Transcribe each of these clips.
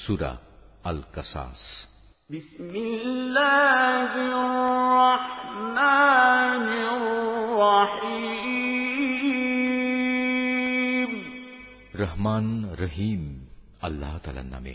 সুরা আল কাসাস রহমান রহিম আল্লাহ তালার নামে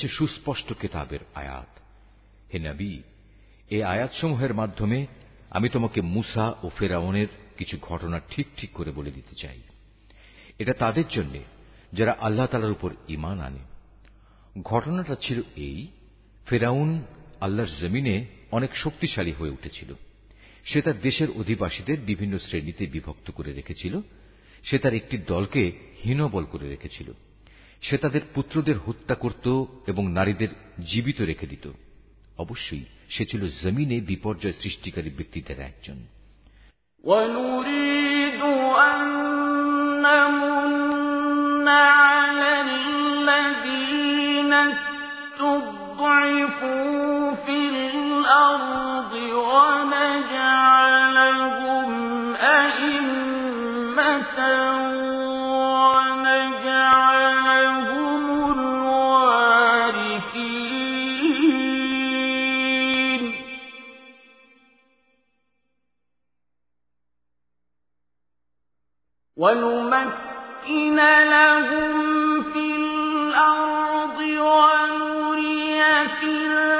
হচ্ছে সুস্পষ্ট কেতাবের আয়াত। হে নবী এই আয়াতসমূহের মাধ্যমে আমি তোমাকে মুসা ও ফেরাউনের কিছু ঘটনা ঠিক ঠিক করে বলে দিতে চাই। এটা তাদের জন্য যারা আল্লাহ তালার উপর ইমান আনে। ঘটনাটা ছিল এই, ফেরাউন আল্লাহর জমিনে অনেক শক্তিশালী হয়ে উঠেছিল। সে তার দেশের অধিবাসীদের বিভিন্ন শ্রেণীতে বিভক্ত করে রেখেছিল। সে তার একটি দলকে হীনবল করে রেখেছিল। সে তাদের পুত্রদের হত্যা করত এবং নারীদের জীবিত রেখে দিত। অবশ্যই সে ছিল জমিনে বিপর্যয় সৃষ্টিকারী ব্যক্তিদের একজন। في ونمكن لهم في الأرض ونري فرعون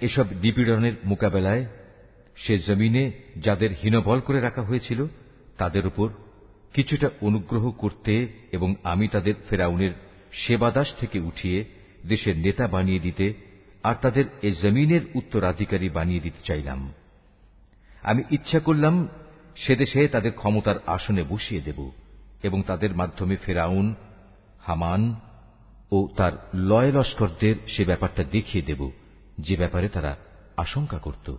এসব নিপীড়নের মোকাবেলায় সে জমিনে যাদের হীনবল করে রাখা হয়েছিল, তাদের উপর কিছুটা অনুগ্রহ করতে এবং আমি তাদের ফেরাউনের সেবাদাস থেকে উঠিয়ে দেশের নেতা বানিয়ে দিতে আর তাদের এ জমিনের উত্তরাধিকারী বানিয়ে দিতে চাইলাম। আমি ইচ্ছা করলাম সে দেশে তাদের ক্ষমতার আসনে বসিয়ে দেব এবং তাদের মাধ্যমে ফেরাউন, হামান ও তার লয় লস্করদের সে ব্যাপারটা দেখিয়ে দেব। যে ব্যাপারে তারা আশঙ্কা করত।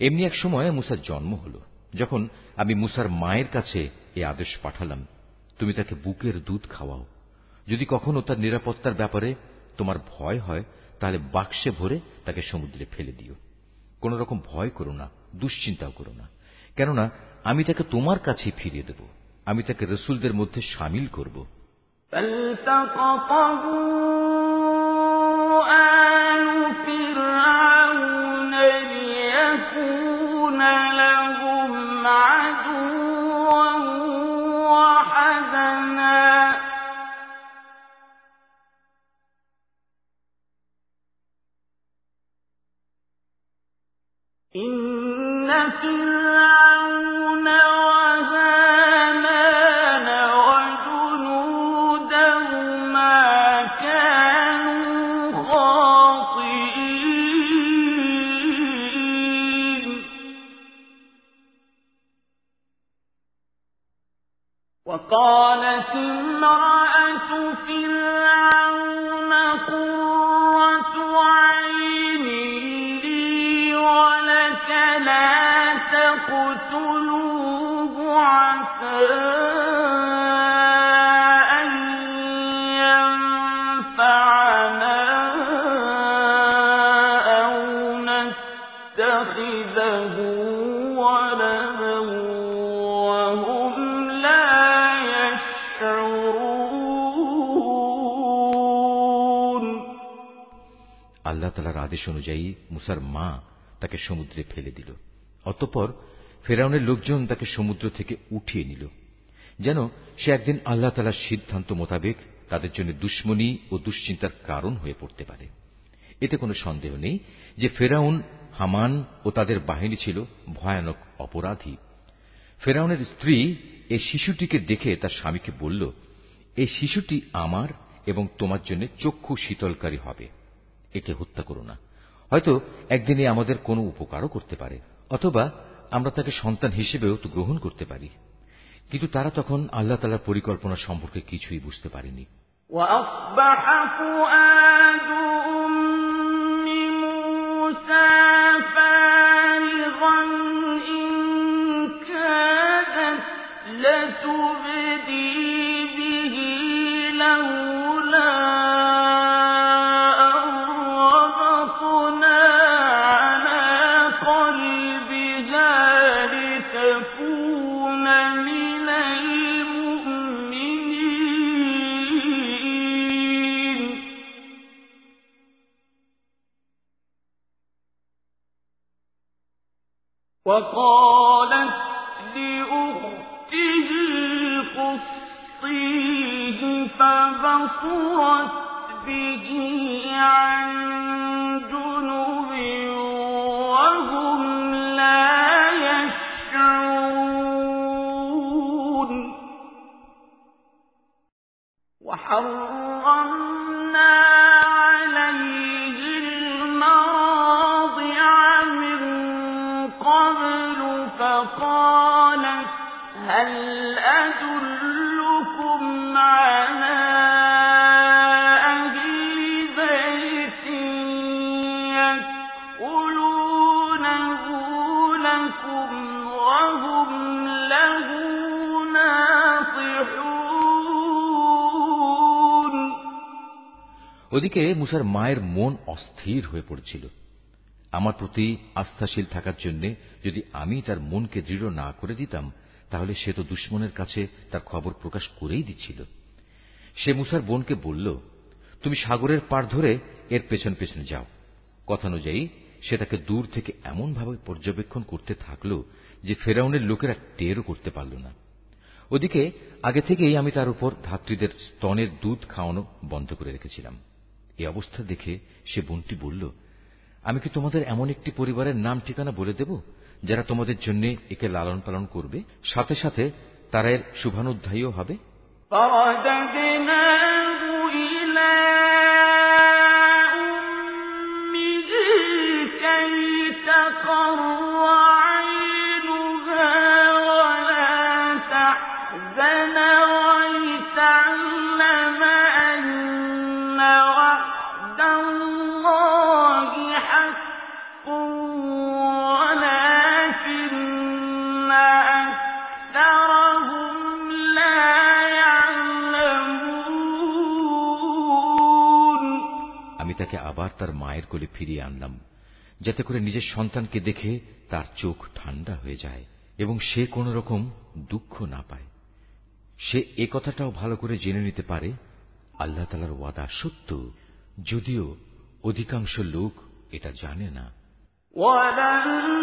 এমনি এক সময় মুসার জন্ম হল। যখন আমি মুসার মায়ের কাছে এ আদেশ পাঠালাম, তুমি তাকে বুকের দুধ খাওয়াও। যদি কখনো তার নিরাপত্তার ব্যাপারে তোমার ভয় হয়, তাহলে বাক্সে ভরে তাকে সমুদ্রে ফেলে দিও। কোন রকম ভয় করো না, দুশ্চিন্তাও করো না। কেননা, আমি তাকে তোমার কাছেই ফিরিয়ে দেব। আমি তাকে রসুলদের মধ্যে সামিল করব। فِرْعَوْنَ لِيَكُونَ لَهُمْ عَدُوًّا وَحَزَنًا ۗ إِنَّ فِرْعَوْنَ আদেশ অনুযায়ী মুসার মা তাকে সমুদ্রে ফেলে দিল। অতঃপর ফেরাউনের লোকজন তাকে সমুদ্র থেকে উঠিয়ে নিল। যেন সে একদিন আল্লাহ তালার সিদ্ধান্ত মোতাবেক তাদের জন্য দুশ্মনী ও দুশ্চিন্তার কারণ হয়ে পড়তে পারে। এতে কোনো সন্দেহ নেই যে ফেরাউন, হামান ও তাদের বাহিনী ছিল ভয়ানক অপরাধী। ফেরাউনের স্ত্রী এই শিশুটিকে দেখে তার স্বামীকে বলল এই শিশুটি আমার এবং তোমার জন্য চক্ষু শীতলকারী হবে। একে হত্যা করো না হয়তো একদিনে আমাদের কোনো উপকারও করতে পারে অথবা আমরা তাকে সন্তান হিসেবেও তো গ্রহণ করতে পারি কিন্তু তারা তখন আল্লাহ তালার পরিকল্পনা সম্পর্কে কিছুই বুঝতে পারেনি وأصبح فؤاد أم موسى وقال মুসার মায়ের মন অস্থির হয়ে পড়েছিল। আমার প্রতি আস্থাশীল থাকার জন্য যদি আমি তার মনকে দৃঢ় না করে দিতাম, তাহলে সে তো দুশ্মনের কাছে তার খবর প্রকাশ করেই দিচ্ছিল। সে মুসার বোনকে বলল, তুমি সাগরের পার ধরে এর পেছন পেছনে যাও। কথানুযায়ী সে তাকে দূর থেকে এমনভাবে পর্যবেক্ষণ করতে থাকল যে ফেরাউনের লোকেরা টেরও করতে পারল না। ওদিকে, আগে থেকেই আমি তার উপর ধাত্রীদের স্তনের দুধ খাওয়ানো বন্ধ করে রেখেছিলাম। এই অবস্থা দেখে সে বোনটি বলল, আমি কি তোমাদের এমন একটি পরিবারের নাম ঠিকানা বলে দেব, যারা তোমাদের জন্য একে লালন পালন করবে? সাথে সাথে তারা এর শুভানুধ্যায়ীও হবে? কোলে ফিরিয়ে আনলাম যাতে করে নিজের সন্তানকে দেখে তার চোখ ঠান্ডা হয়ে যায় এবং সে কোন রকম দুঃখ না পায় সে এ কথাটাও ভালো করে জেনে নিতে পারে আল্লাহ তালার ওয়াদা সত্য যদিও অধিকাংশ লোক এটা জানে না وكذلك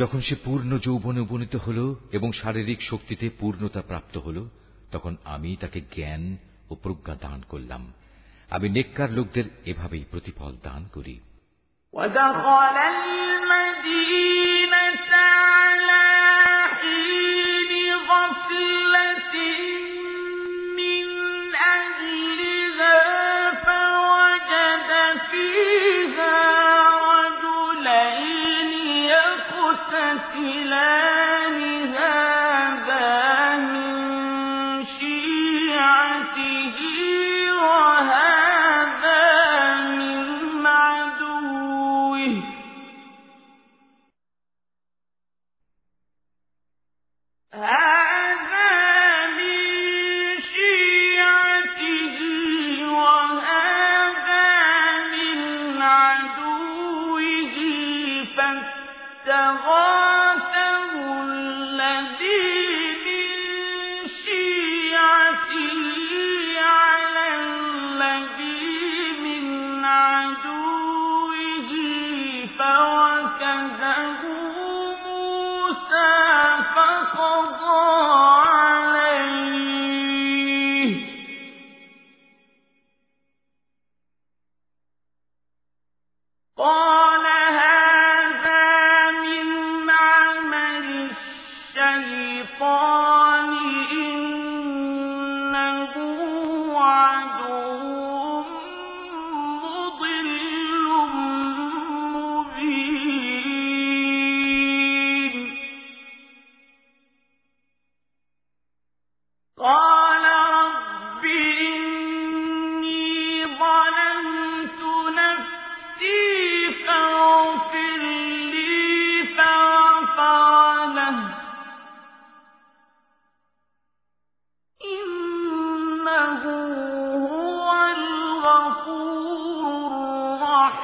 যখন সে পূর্ণ যৌবনে উপনীত হল এবং শারীরিক শক্তিতে পূর্ণতা প্রাপ্ত হল তখন আমি তাকে জ্ঞান ও প্রজ্ঞা দান করলাম আমি নেককার লোকদের এভাবেই প্রতিফল দান করি ودخل المدينة على حين غفلة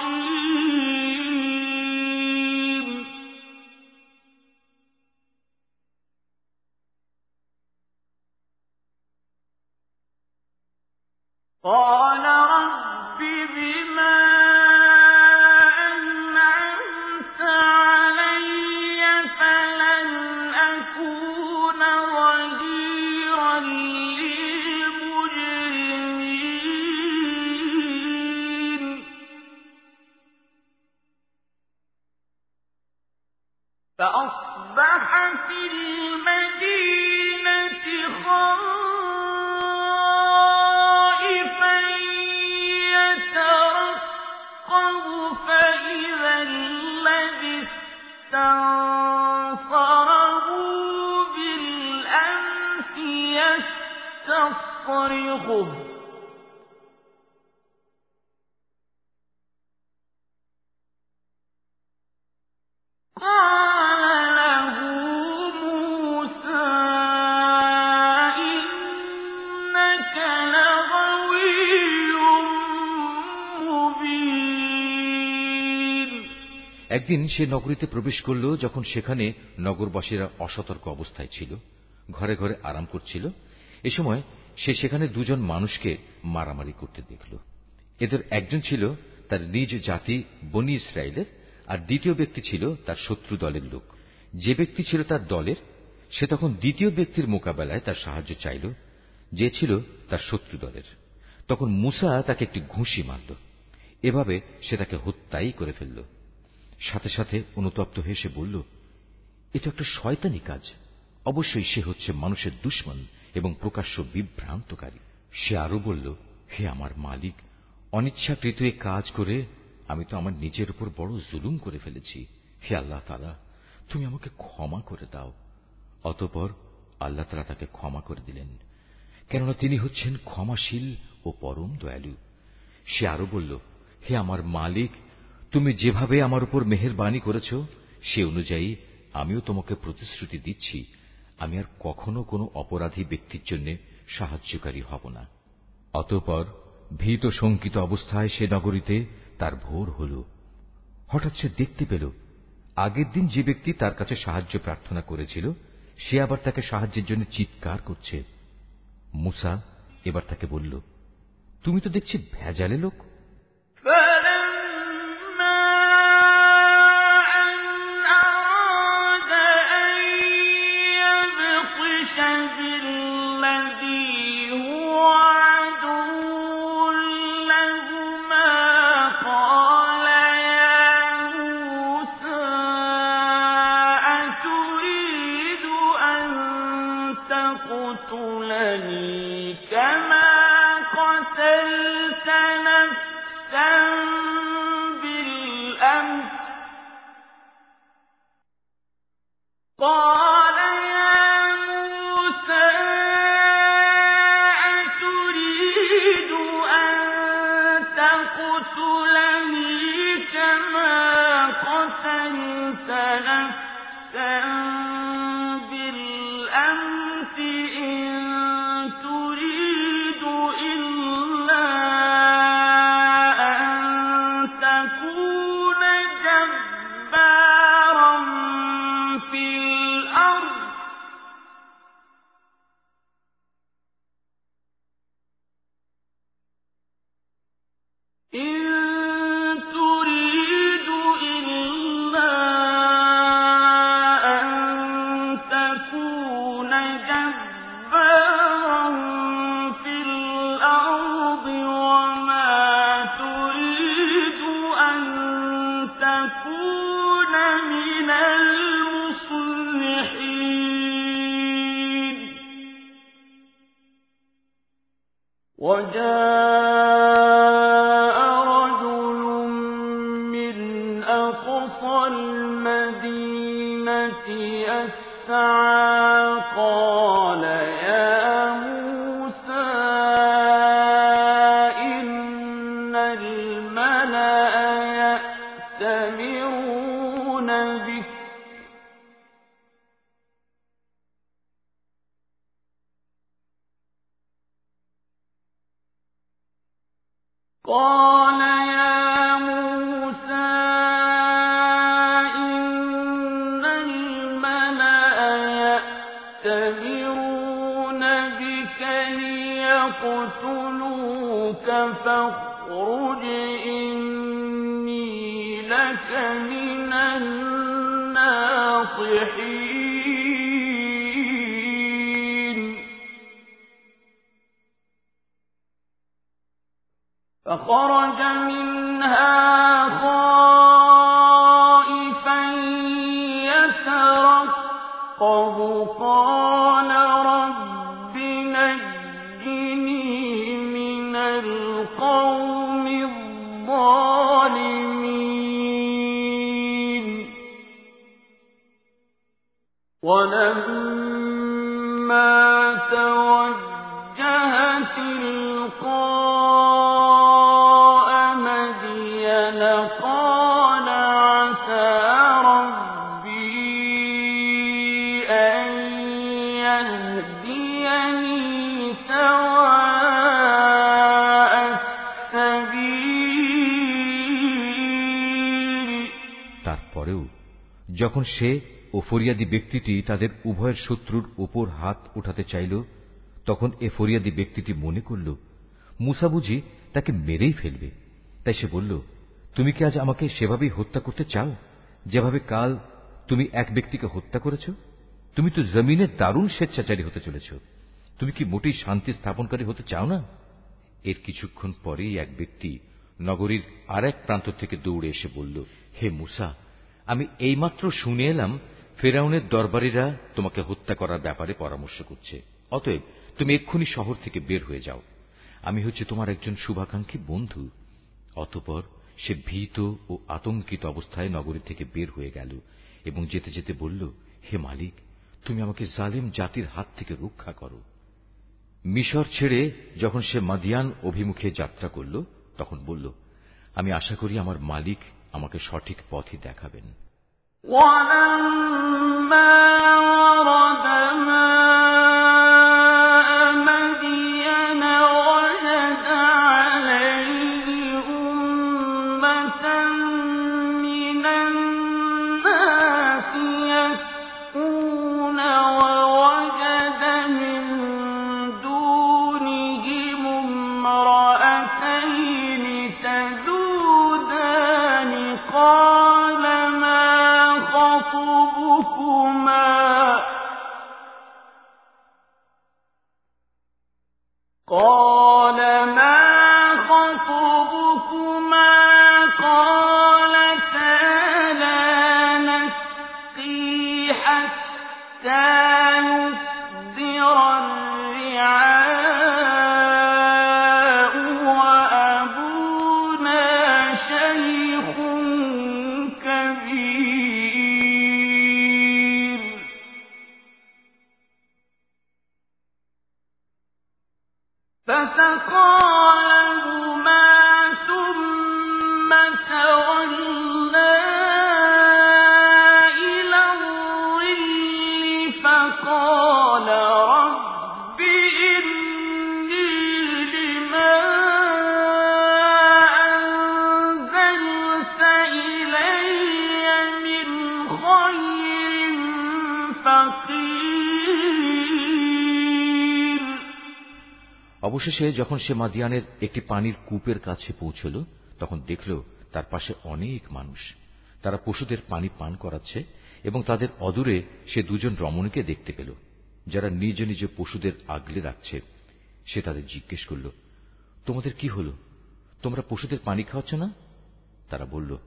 مبين একদিন সে নগরীতে প্রবেশ করল যখন সেখানে নগরবাসীরা অসতর্ক অবস্থায় ছিল, ঘরে ঘরে আরাম করছিল। এ সময় সে সেখানে দুজন মানুষকে মারামারি করতে দেখল। এদের একজন ছিল তার নিজ জাতি বনি ইসরায়েলের আর দ্বিতীয় ব্যক্তি ছিল তার শত্রু দলের লোক। যে ব্যক্তি ছিল তার দলের, সে তখন দ্বিতীয় ব্যক্তির মোকাবেলায় তার সাহায্য চাইল, যে ছিল তার শত্রু দলের। তখন মুসা তাকে একটি ঘুষি মারল। এভাবে সে তাকে হত্যাই করে ফেলল। সাথে সাথে অনুতপ্ত হয়ে সে বলল, এটা একটা শয়তানি কাজ। অবশ্যই সে হচ্ছে মানুষের দুশ্মন এবং প্রকাশ্য বিভ্রান্তকারী। সে আরও বলল, হে আমার মালিক, অনিচ্ছাকৃত এ কাজ করে আমি তো আমার নিজের উপর বড় জুলুম করে ফেলেছি। হে আল্লাহ তালা তুমি আমাকে ক্ষমা করে দাও। অতপর আল্লাহ তালা তাকে ক্ষমা করে দিলেন। কেননা তিনি হচ্ছেন ক্ষমাশীল ও পরম দয়ালু। সে আরও বলল, হে আমার মালিক তুমি যেভাবে আমার উপর মেহরবানি করেছ, সে অনুযায়ী আমিও তোমাকে প্রতিশ্রুতি দিচ্ছি, আমি আর কখনো কোনো অপরাধী ব্যক্তির জন্য সাহায্যকারী হব না। অতঃপর ভীত শঙ্কিত অবস্থায় সে নগরীতে তার ভোর হল। হঠাৎ সে দেখতে পেল, আগের দিন যে ব্যক্তি তার কাছে সাহায্য প্রার্থনা করেছিল, সে আবার তাকে সাহায্যের জন্য চিৎকার করছে। মুসা এবার তাকে বলল, তুমি তো দেখছি ভেজালে লোক। যখন সে ও ফরিয়াদি ব্যক্তিটি তাদের উভয়ের শত্রুর ওপর হাত উঠাতে চাইল, তখন এ ফরিয়াদি ব্যক্তিটি মনে করল, মুসা বুঝি তাকে মেরেই ফেলবে। তাই সে বলল, তুমি কি আজ আমাকে সেভাবেই হত্যা করতে চাও? যেভাবে কাল তুমি এক ব্যক্তিকে হত্যা করেছ? তুমি তো জমিনে দারুণ স্বেচ্ছাচারী হতে চলেছ। তুমি কি মোটেই শান্তি স্থাপনকারী হতে চাও না? এর কিছুক্ষণ পরেই এক ব্যক্তি নগরীর আর এক প্রান্ত থেকে দৌড়ে এসে বলল, হে মুসা আমি এইমাত্র শুনে এলাম, ফেরাউনের দরবারীরা তোমাকে হত্যা করার ব্যাপারে পরামর্শ করছে। অতএব তুমি এক্ষুনি শহর থেকে বের হয়ে যাও। আমি হচ্ছে তোমার একজন শুভাকাঙ্ক্ষী বন্ধু। অতপর সে ভীত ও আতঙ্কিত অবস্থায় নগরী থেকে বের হয়ে গেল এবং যেতে যেতে বলল, হে মালিক, তুমি আমাকে জালেম জাতির হাত থেকে রক্ষা করো। মিশর ছেড়ে যখন সে মাদিয়ান অভিমুখে যাত্রা করল, তখন বলল, আমি আশা করি আমার মালিক আমাকে সঠিক পথই দেখাবেন। وَلَمَّا وَرَدَ خلق অবশেষে যখন সে মাদিয়ানের একটি পানির কূপের কাছে পৌঁছল, তখন দেখল তার পাশে অনেক মানুষ। তারা পশুদের পানি পান করাচ্ছে এবং তাদের অদূরে সে দুজন রমণীকে দেখতে পেল, যারা নিজ নিজ পশুদের আগলে রাখছে। সে তাদের জিজ্ঞেস করল, তোমাদের কি হল? তোমরা পশুদের পানি খাওয়াচ্ছ না? তারা বলল,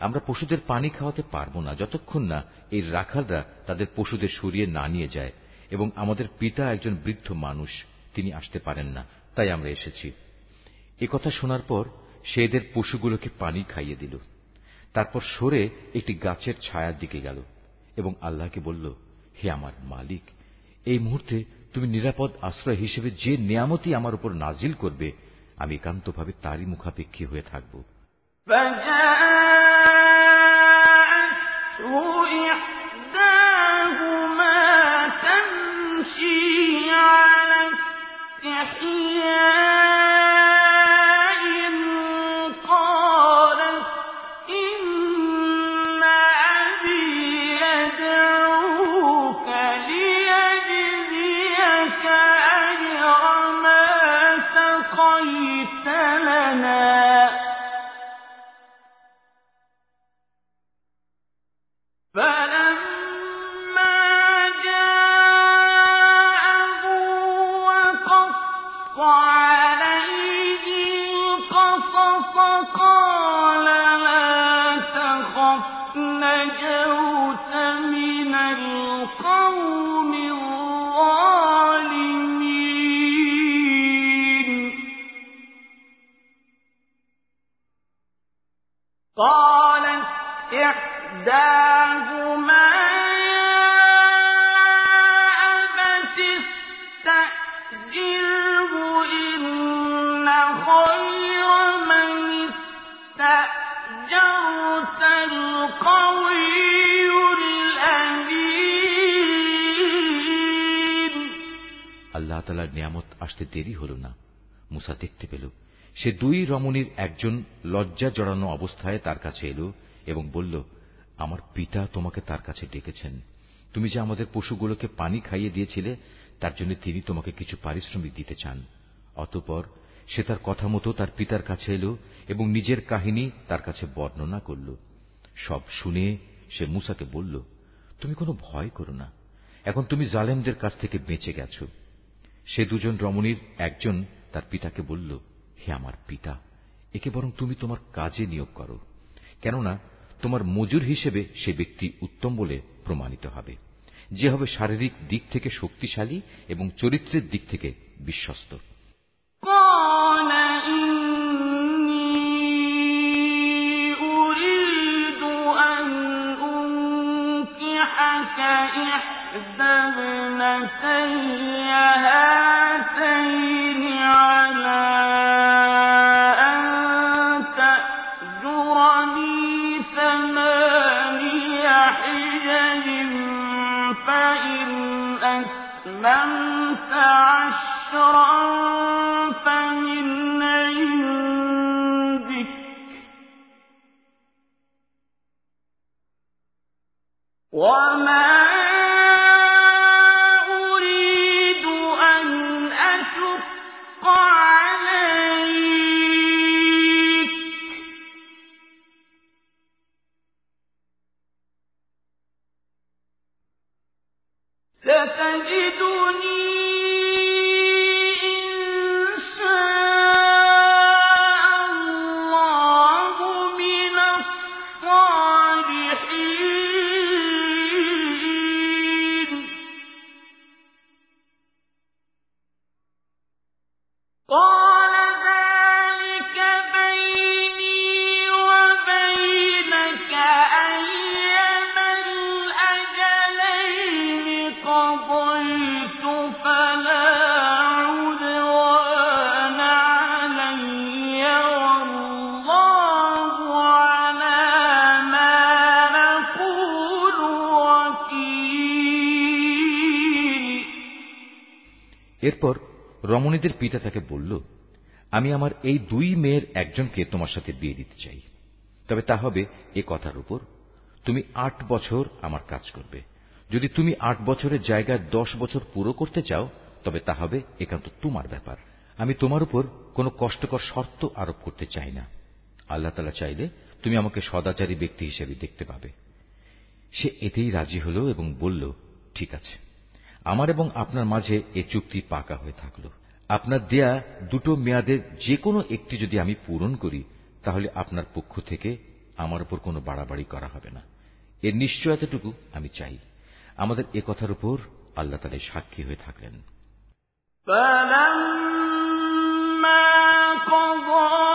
আমরা পশুদের পানি খাওয়াতে পারব না, যতক্ষণ না এই রাখালরা তাদের পশুদের সরিয়ে না নিয়ে যায় এবং আমাদের পিতা একজন বৃদ্ধ মানুষ। তিনি আসতে পারেন না, তাই আমরা এসেছি। কথা শোনার পর সে এদের পশুগুলোকে পানি খাইয়ে দিল। তারপর সরে একটি গাছের ছায়ার দিকে গেল এবং আল্লাহকে বলল, হে আমার মালিক, এই মুহূর্তে তুমি নিরাপদ আশ্রয় হিসেবে যে নিয়ামতি আমার উপর নাজিল করবে, আমি একান্তভাবে তারই মুখাপেক্ষী হয়ে থাকব। التحيات তালার নিয়ামত আসতে দেরি হল না। মুসা দেখতে পেল, সে দুই রমণীর একজন লজ্জা জড়ানো অবস্থায় তার কাছে এলো এবং বলল আমার পিতা তোমাকে তার কাছে ডেকেছেন। তুমি যে আমাদের পশুগুলোকে পানি খাইয়ে দিয়েছিলে, তার জন্য তিনি তোমাকে কিছু পারিশ্রমিক দিতে চান। অতপর সে তার কথা মতো তার পিতার কাছে এলো এবং নিজের কাহিনী তার কাছে বর্ণনা করল। সব শুনে সে মুসাকে বলল, তুমি কোনো ভয় করো না। এখন তুমি জালেমদের কাছ থেকে বেঁচে গেছ সে দুজন রমণীর একজন তার পিতাকে বলল, হে আমার পিতা, একে বরং তুমি তোমার কাজে নিয়োগ করো। কেননা তোমার মজুর হিসেবে সে ব্যক্তি উত্তম বলে প্রমাণিত হবে যে হবে শারীরিক দিক থেকে শক্তিশালী এবং চরিত্রের দিক থেকে বিশ্বস্ত إحدى ابنتي هاتين وما এরপর রমণীদের পিতা তাকে বলল, আমি আমার এই দুই মেয়ের একজনকে তোমার সাথে বিয়ে দিতে চাই। তবে তা হবে এ কথার উপর, তুমি আট বছর আমার কাজ করবে। যদি তুমি আট বছরের জায়গায় দশ বছর পুরো করতে চাও, তবে তা হবে একান্ত তোমার ব্যাপার। আমি তোমার উপর কোনো কষ্টকর শর্ত আরোপ করতে চাই না। আল্লাহ তালা চাইলে তুমি আমাকে সদাচারী ব্যক্তি হিসেবে দেখতে পাবে। সে এতেই রাজি হল এবং বলল, ঠিক আছে। আমার এবং আপনার মাঝে এ চুক্তি পাকা হয়ে থাকল আপনার দেয়া দুটো মেয়াদের যে কোনো একটি যদি আমি পূরণ করি তাহলে আপনার পক্ষ থেকে আমার উপর কোনো বাড়াবাড়ি করা হবে না এর নিশ্চয়তাটুকু আমি চাই আমাদের এ কথার উপর আল্লাহ তালে সাক্ষী হয়ে থাকলেন فلما قضى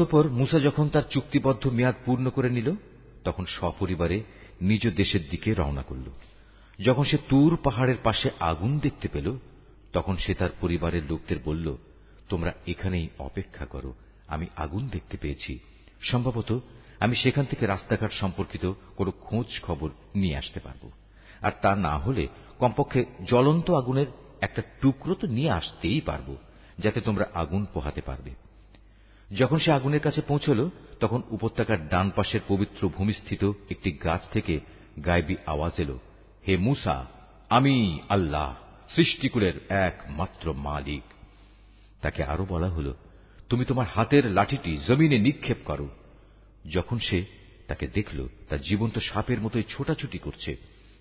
অতপর মুসা যখন তার চুক্তিবদ্ধ মেয়াদ পূর্ণ করে নিল, তখন সপরিবারে নিজ দেশের দিকে রওনা করল। যখন সে তুর পাহাড়ের পাশে আগুন দেখতে পেল, তখন সে তার পরিবারের লোকদের বলল, তোমরা এখানেই অপেক্ষা করো, আমি আগুন দেখতে পেয়েছি। সম্ভবত আমি সেখান থেকে রাস্তাঘাট সম্পর্কিত কোনো খোঁজ খবর নিয়ে আসতে পারব। আর তা না হলে কমপক্ষে জ্বলন্ত আগুনের একটা টুকরো তো নিয়ে আসতেই পারব, যাতে তোমরা আগুন পোহাতে পারবে। যখন সে আগুনের কাছে পৌঁছল, তখন উপত্যকার ডান পাশের পবিত্র ভূমিস্থিত একটি গাছ থেকে গায়বী আওয়াজ এল, হে মুসা, আমি আল্লাহ, সৃষ্টিকুলের একমাত্র মালিক। তাকে আরও বলা হল, তুমি তোমার হাতের লাঠিটি জমিনে নিক্ষেপ করো। যখন সে তাকে দেখল, তা জীবন্ত সাপের মতোই ছোটাছুটি করছে,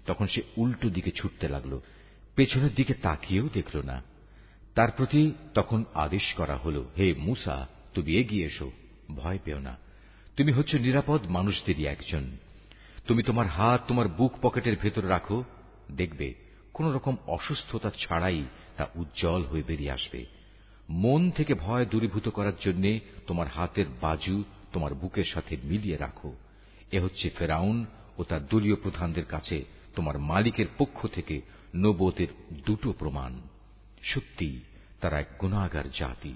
তখন সে উল্টো দিকে ছুটতে লাগল, পেছনের দিকে তাকিয়েও দেখল না। তার প্রতি তখন আদেশ করা হল, হে মুসা তুমি এগিয়ে এসো, ভয় পেও না। তুমি হচ্ছে নিরাপদ মানুষদেরই একজন। তুমি তোমার হাত তোমার বুক পকেটের ভেতর রাখো, দেখবে কোন রকম অসুস্থতা ছাড়াই তা উজ্জ্বল হয়ে বেরিয়ে আসবে। মন থেকে ভয় দূরীভূত করার জন্য তোমার হাতের বাজু তোমার বুকের সাথে মিলিয়ে রাখো। এ হচ্ছে ফেরাউন ও তার দলীয় প্রধানদের কাছে তোমার মালিকের পক্ষ থেকে নবতের দুটো প্রমাণ। সত্যি তারা এক গুণাগার জাতি।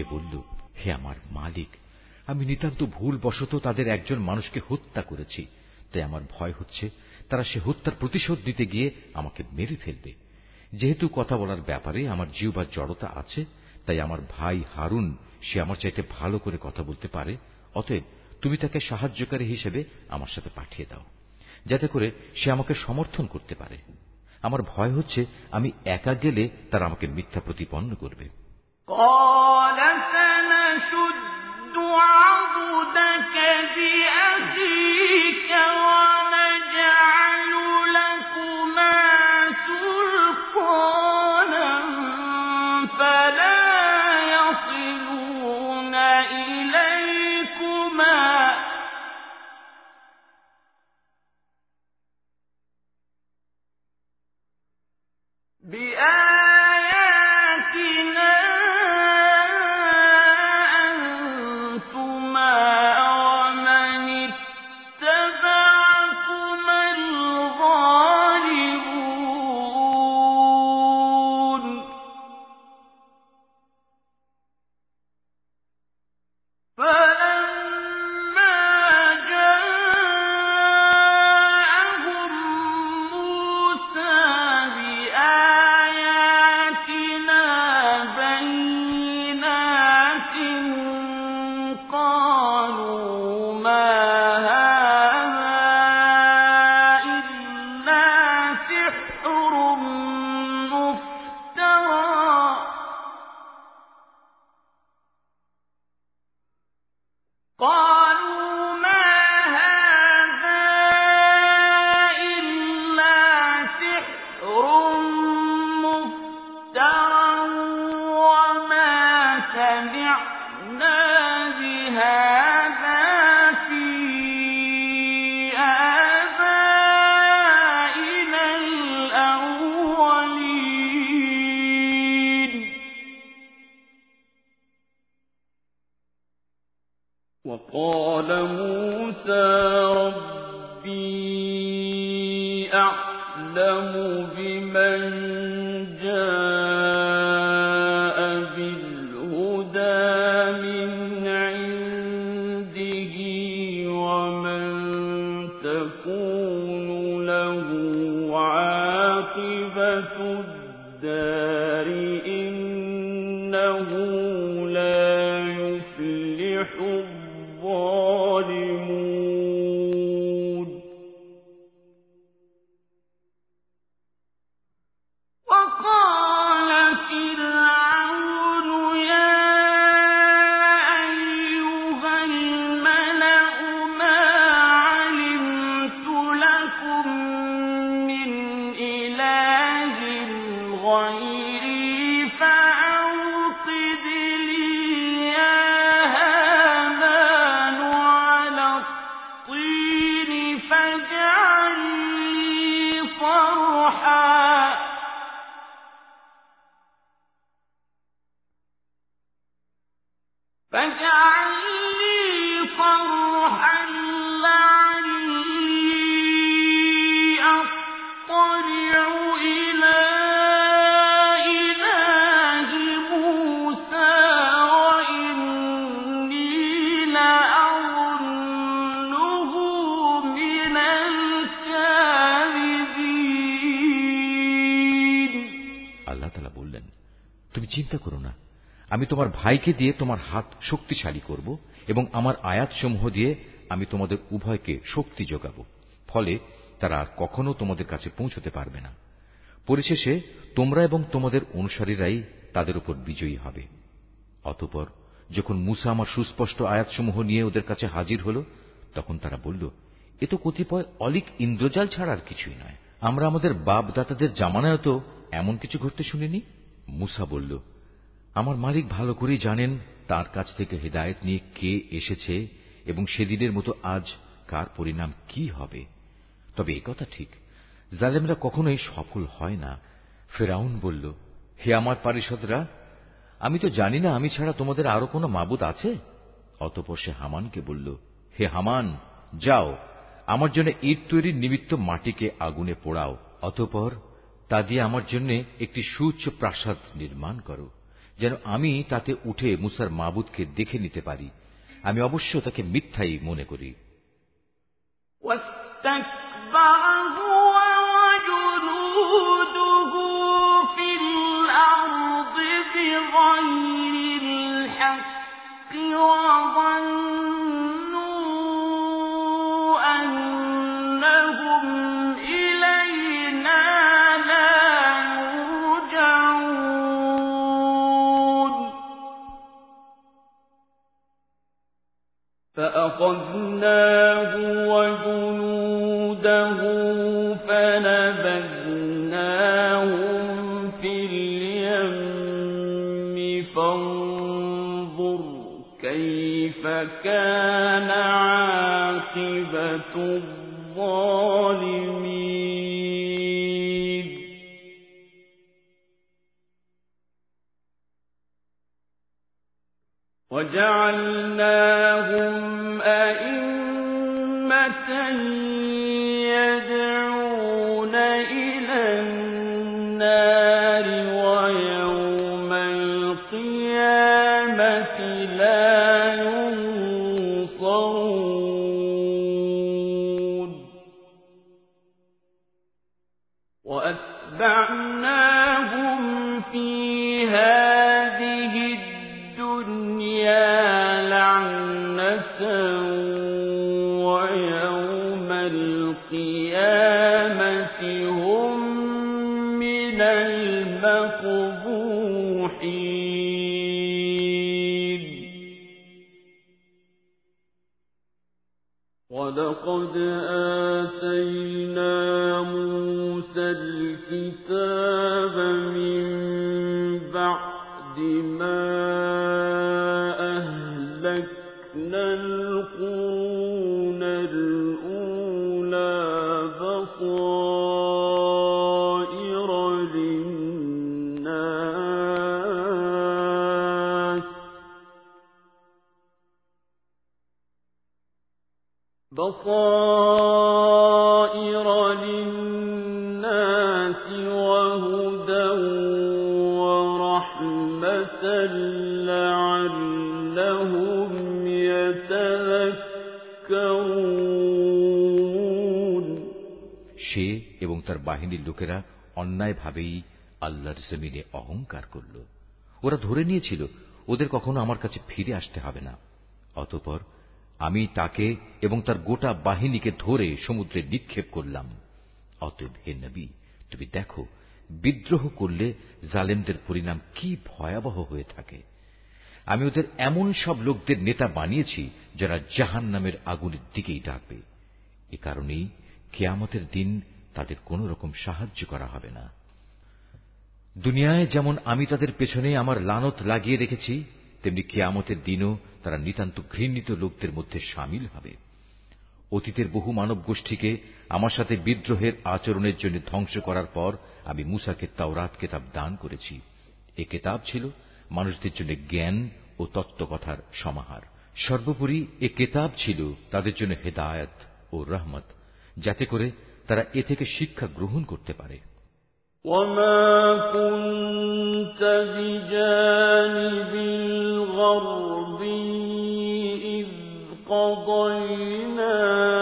সে বলল, হে আমার মালিক, আমি নিতান্ত ভুল বশত তাদের একজন মানুষকে হত্যা করেছি। তাই আমার ভয় হচ্ছে, তারা সে হত্যার প্রতিশোধ দিতে গিয়ে আমাকে মেরে ফেলবে। যেহেতু কথা বলার ব্যাপারে আমার জিহ্বার জড়তা আছে, তাই আমার ভাই হারুন, সে আমার চাইতে ভালো করে কথা বলতে পারে। অতএব তুমি তাকে সাহায্যকারী হিসেবে আমার সাথে পাঠিয়ে দাও, যাতে করে সে আমাকে সমর্থন করতে পারে। আমার ভয় হচ্ছে, আমি একা গেলে তারা আমাকে মিথ্যা প্রতিপন্ন করবে। قال سنشد عضدك بأخيك ভাইকে দিয়ে তোমার হাত শক্তিশালী করব এবং আমার আয়াতসমূহ দিয়ে আমি তোমাদের উভয়কে শক্তি যোগাব। ফলে তারা আর কখনো তোমাদের কাছে পৌঁছতে পারবে না। পরিশেষে তোমরা এবং তোমাদের অনুসারীরাই তাদের উপর বিজয়ী হবে। অতপর যখন মুসা আমার সুস্পষ্ট আয়াতসমূহ নিয়ে ওদের কাছে হাজির হল, তখন তারা বলল, এ তো কতিপয় অলিক ইন্দ্রজাল ছাড়া আর কিছুই নয়। আমরা আমাদের বাপ দাতাদের তো এমন কিছু ঘটতে শুনিনি? মুসা বলল আমার মালিক ভালো করেই জানেন তার কাছ থেকে হেদায়েত নিয়ে কে এসেছে এবং সেদিনের মতো আজ কার পরিণাম কি হবে। তবে কথা ঠিক। জালেমরা কখনোই সফল হয় না। ফেরাউন বলল, হে আমার পারিষদরা, আমি তো জানি না আমি ছাড়া তোমাদের আরও কোনো মাবুদ আছে? অতপর সে হামানকে বলল, হে হামান, যাও, আমার জন্য ইট তৈরির নিমিত্ত মাটিকে আগুনে পোড়াও, অতপর তা দিয়ে আমার জন্য একটি সুউচ্চ প্রাসাদ নির্মাণ করো। যেন আমি তাতে উঠে মুসার মাবুদকে দেখে নিতে পারি আমি অবশ্য তাকে মিথ্যাই মনে করি واستكبر هو وجنوده في الأرض بغير الحق وظنوا فأخذناه وجنوده فنبذناهم في اليم فانظر كيف كان عاقبة الظالمين. وجعلناهم أئمة ولقد آتينا موسى الكتاب من بعد ما أهلكنا القرون بصائر للناس وهدى ورحمة لعلهم يتذكرون সে এবং তার বাহিনীর লোকেরা অন্যায়ভাবেই আল্লাহর জমিনে অহংকার করল ওরা ধরে নিয়েছিল ওদের কখনো আমার কাছে ফিরে আসতে হবে না অতপর আমি তাকে এবং তার গোটা বাহিনীকে ধরে সমুদ্রে নিক্ষেপ করলাম। অতএব হে নবী, তুমি দেখো, বিদ্রোহ করলে জালেমদের পরিণাম কি ভয়াবহ হয়ে থাকে। আমি ওদের এমন সব লোকদের নেতা বানিয়েছি যারা জাহান নামের আগুনের দিকেই ডাকবে। এ কারণেই কেয়ামতের দিন তাদের কোন রকম সাহায্য করা হবে না। দুনিয়ায় যেমন আমি তাদের পেছনে আমার লানত লাগিয়ে রেখেছি তেমনি কেয়ামতের দিনও তারা নিতান্ত ঘৃণিত লোকদের মধ্যে সামিল হবে। অতীতের বহু মানব গোষ্ঠীকে আমার সাথে বিদ্রোহের আচরণের জন্য ধ্বংস করার পর আমি মুসাকে তাওরাত কেতাব দান করেছি। এ কেতাব ছিল মানুষদের জন্য জ্ঞান ও তত্ত্বকথার সমাহার। সর্বোপরি এ কেতাব ছিল তাদের জন্য হেদায়ত ও রহমত, যাতে করে তারা এ থেকে শিক্ষা গ্রহণ করতে পারে। وما كنت بجانب الغربي إذ قضينا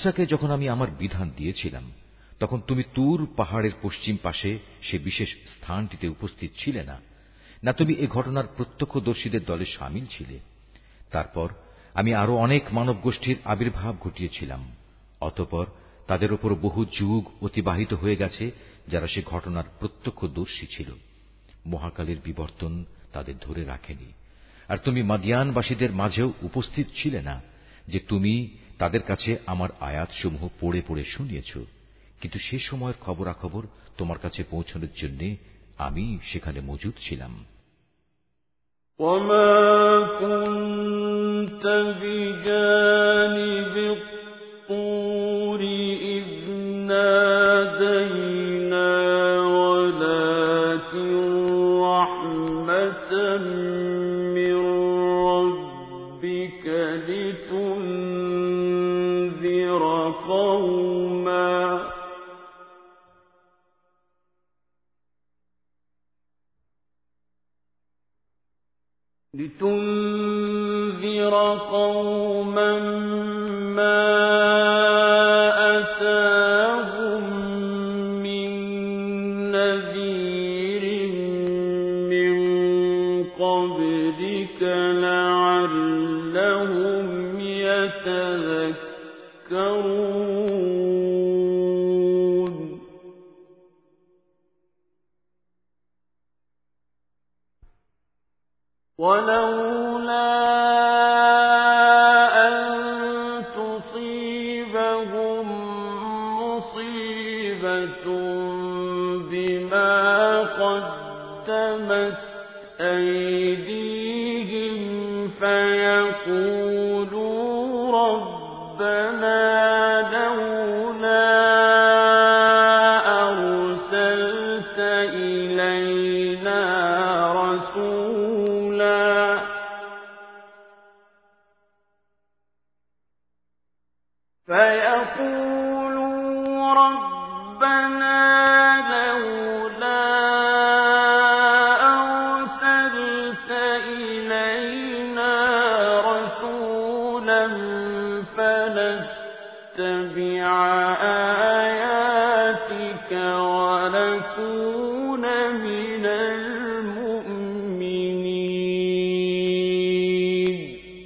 মুসাকে যখন আমি আমার বিধান দিয়েছিলাম, তখন তুমি তুর পাহাড়ের পশ্চিম পাশে সে বিশেষ স্থানটিতে উপস্থিত ছিলে না না তুমি এ ঘটনার প্রত্যক্ষদর্শীদের দলে সামিল ছিলে। তারপর আমি আরও অনেক মানব গোষ্ঠীর আবির্ভাব ঘটিয়েছিলাম, অতপর তাদের ওপর বহু যুগ অতিবাহিত হয়ে গেছে যারা সে ঘটনার প্রত্যক্ষদর্শী ছিল। মহাকালের বিবর্তন তাদের ধরে রাখেনি। আর তুমি মাদিয়ানবাসীদের মাঝেও উপস্থিত ছিলে না যে তুমি তাদের কাছে আমার আয়াতসমূহ পড়ে পড়ে শুনিয়েছ কিন্তু সে সময়ের খবরাখবর তোমার কাছে পৌঁছানোর জন্য আমি সেখানে মজুদ ছিলাম وما كنت بجانب الطور لتنذر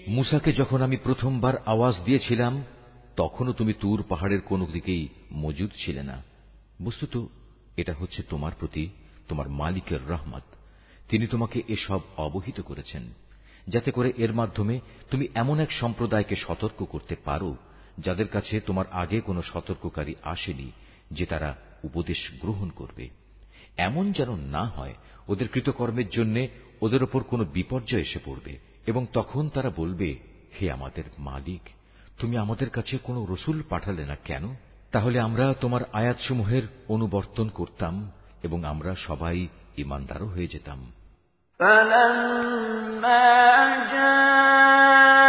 মুসাকে যখন আমি প্রথমবার আওয়াজ দিয়েছিলাম, তখনও তুমি তুর পাহাড়ের কোন দিকেই মজুদ ছিলে না। বস্তুত, এটা হচ্ছে তোমার প্রতি তোমার মালিকের রহমত। তিনি তোমাকে এসব অবহিত করেছেন, যাতে করে এর মাধ্যমে তুমি এমন এক সম্প্রদায়কে সতর্ক করতে পারো যাদের কাছে তোমার আগে কোনো সতর্ককারী আসেনি যে তারা উপদেশ গ্রহণ করবে এমন যেন না হয় ওদের কৃতকর্মের জন্য ওদের ওপর কোনো বিপর্যয় এসে পড়বে এবং তখন তারা বলবে হে আমাদের মালিক তুমি আমাদের কাছে কোনো রসুল পাঠালে না কেন তাহলে আমরা তোমার আয়াতসমূহের অনুবর্তন করতাম এবং আমরা সবাই ইমানদারও হয়ে যেতাম فلما جاءهم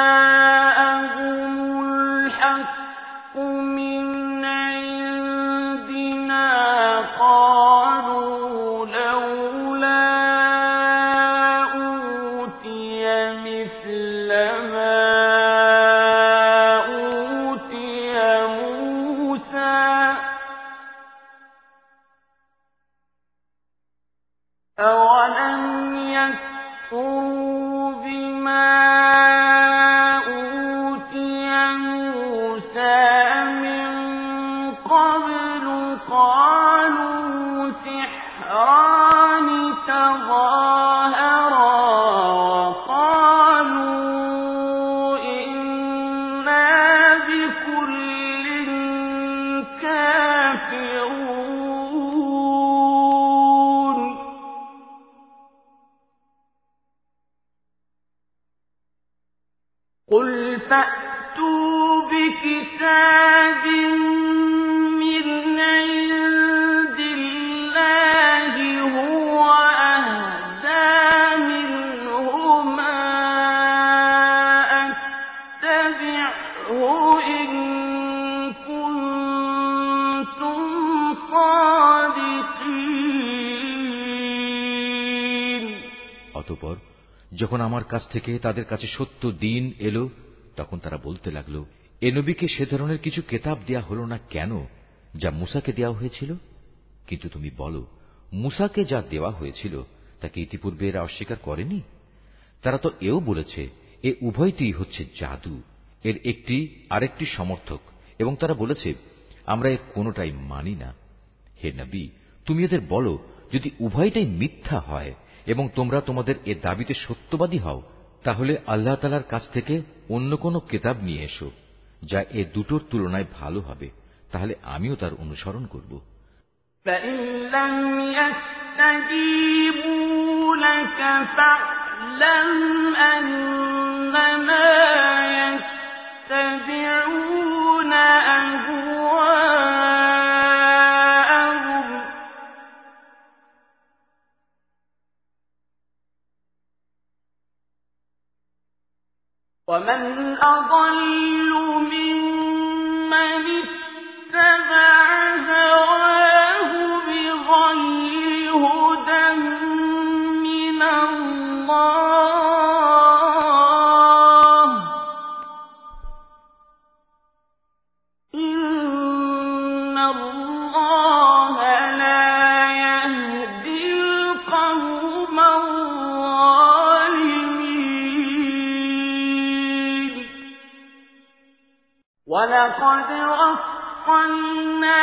যখন আমার কাছ থেকে তাদের কাছে সত্য দিন এলো, তখন তারা বলতে লাগল, এ নবীকে সে ধরনের কিছু কেতাব দেয়া হল না কেন, যা মুসাকে দেওয়া হয়েছিল? কিন্তু তুমি বলো, মুসাকে যা দেওয়া হয়েছিল, তাকে ইতিপূর্বে এরা অস্বীকার করেনি? তারা তো এও বলেছে, এ উভয়টি হচ্ছে জাদু, এর একটি আরেকটি সমর্থক, এবং তারা বলেছে, আমরা এর কোনোটাই মানি না। হে নবী, তুমি এদের বলো, যদি উভয়টাই মিথ্যা হয় এবং তোমরা তোমাদের এ দাবিতে সত্যবাদী হও তাহলে আল্লাহ তালার কাছ থেকে অন্য কোনো কেতাব নিয়ে এসো যা এ দুটোর তুলনায় ভালো হবে তাহলে আমিও তার অনুসরণ করব فإن ومن أضل ولقد وصلنا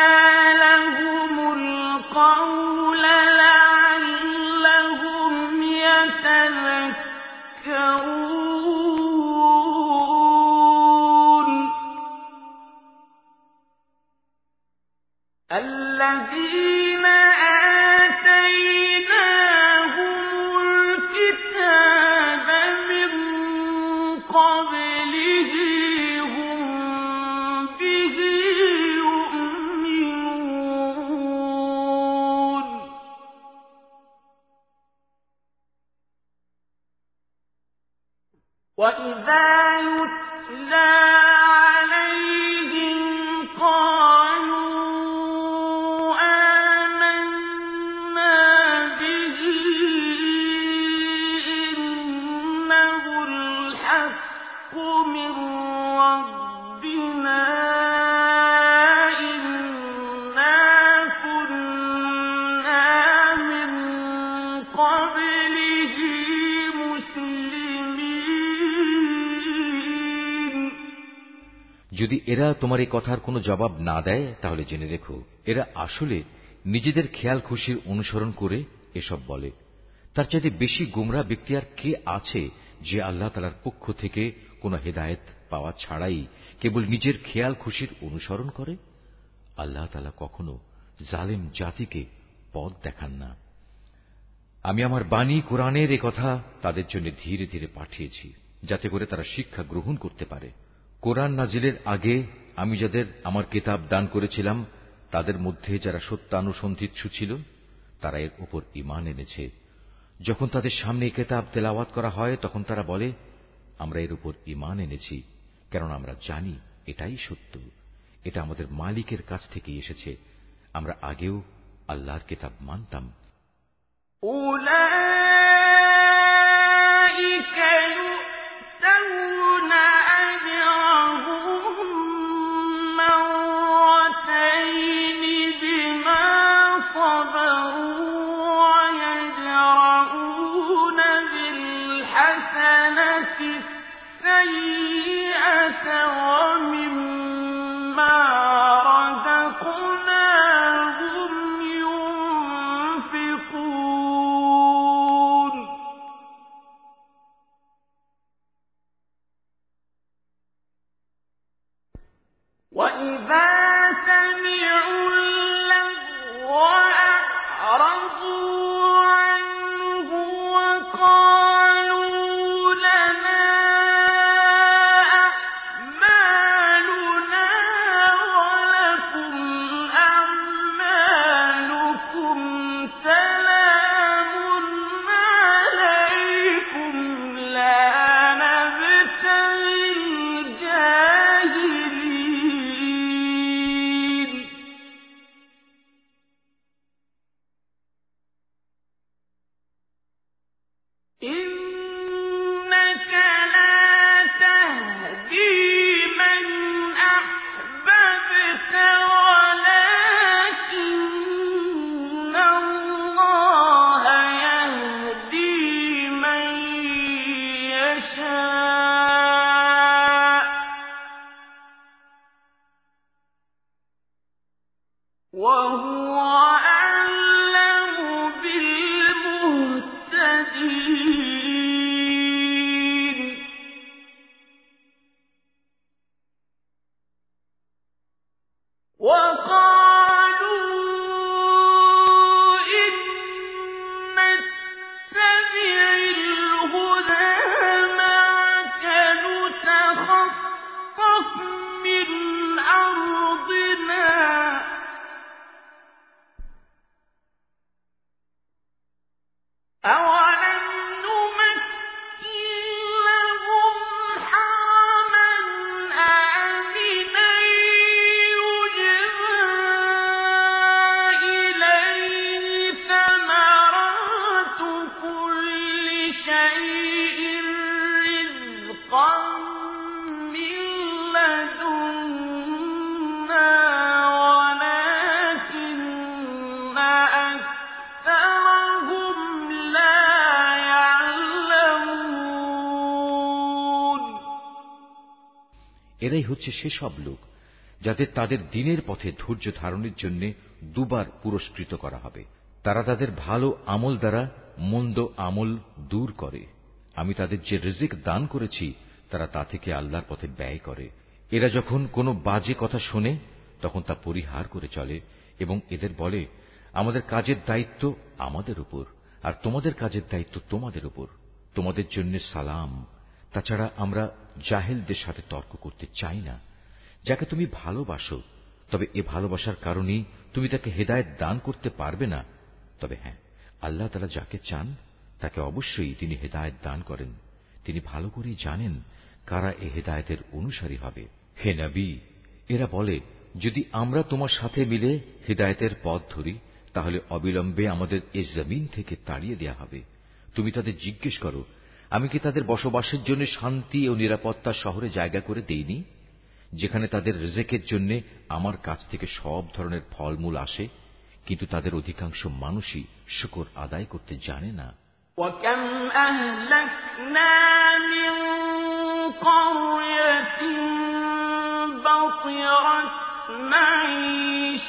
وإذا يتلى যদি এরা তোমার এই কথার কোনো জবাব না দেয়, তাহলে জেনে রেখো, এরা আসলে নিজেদের খেয়াল খুশির অনুসরণ করে এসব বলে। তার চাইতে বেশি গুমরা ব্যক্তি আর কে আছে যে আল্লাহ তালার পক্ষ থেকে কোন হেদায়েত পাওয়া ছাড়াই কেবল নিজের খেয়াল খুশির অনুসরণ করে? আল্লাহ তালা কখনো জালেম জাতিকে পথ দেখান না। আমি আমার বাণী কোরআনের কথা তাদের জন্য ধীরে ধীরে পাঠিয়েছি, যাতে করে তারা শিক্ষা গ্রহণ করতে পারে। কোরআন নাজিলের আগে আমি যাদের আমার কিতাব দান করেছিলাম তাদের মধ্যে যারা সত্যানুসন্ধিৎসু ছিল তারা এর উপর ইমান এনেছে যখন তাদের সামনে কেতাব তেলাওয়াত করা হয় তখন তারা বলে আমরা এর উপর ইমান এনেছি কেননা আমরা জানি এটাই সত্য এটা আমাদের মালিকের কাছ থেকে এসেছে আমরা আগেও আল্লাহর কেতাব মানতাম أولئك হচ্ছে সেসব লোক যাদের তাদের দিনের পথে ধৈর্য ধারণের জন্য দুবার পুরস্কৃত করা হবে। তারা তাদের ভালো আমল দ্বারা মন্দ আমল দূর করে। আমি তাদের যে রিজিক দান করেছি, তারা তা থেকে আল্লাহর পথে ব্যয় করে। এরা যখন কোনো বাজে কথা শোনে, তখন তা পরিহার করে চলে এবং এদের বলে, আমাদের কাজের দায়িত্ব আমাদের উপর, আর তোমাদের কাজের দায়িত্ব তোমাদের উপর। তোমাদের জন্য সালাম। তাছাড়া আমরা জাহেলদের সাথে তর্ক করতে চাই না। যাকে তুমি ভালোবাসো, তবে এ ভালোবাসার কারণেই তুমি তাকে হেদায়েত দান করতে পারবে না। তবে হ্যাঁ আল্লাহ তালা যাকে চান, তাকে অবশ্যই তিনি হেদায়েত দান করেন। তিনি ভালো করেই জানেন কারা এ হেদায়েতের অনুসারী হবে। হে নবী, এরা বলে, যদি আমরা তোমার সাথে মিলে হেদায়েতের পথ ধরি, তাহলে অবিলম্বে আমাদের এ জমিন থেকে তাড়িয়ে দেয়া হবে। তুমি তাদের জিজ্ঞেস করো আমি কি তাদের বসবাসের জন্য শান্তি ও নিরাপত্তা শহরে জায়গা করে দেইনি? যেখানে তাদের রেজেকের জন্য আমার কাছ থেকে সব ধরনের ফলমূল আসে, কিন্তু তাদের অধিকাংশ মানুষই শুকর আদায় করতে জানে না। وكم أهلكنا من قرية بطرت معيشتها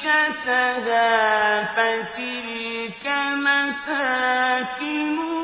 فتلك مساكنها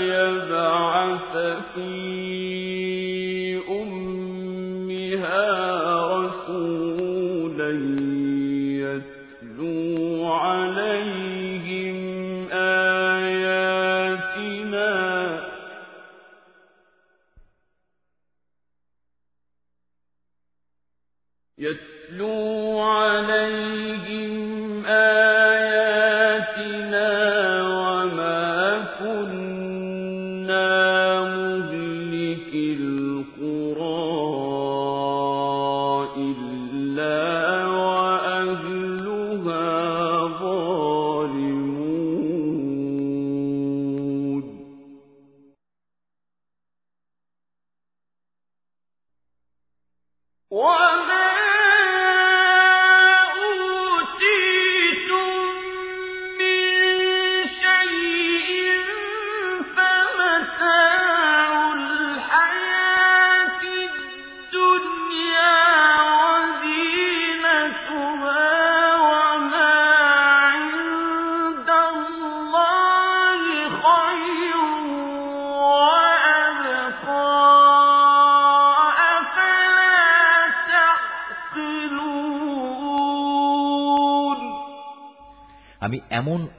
في أمها رسولا يتلو عليهم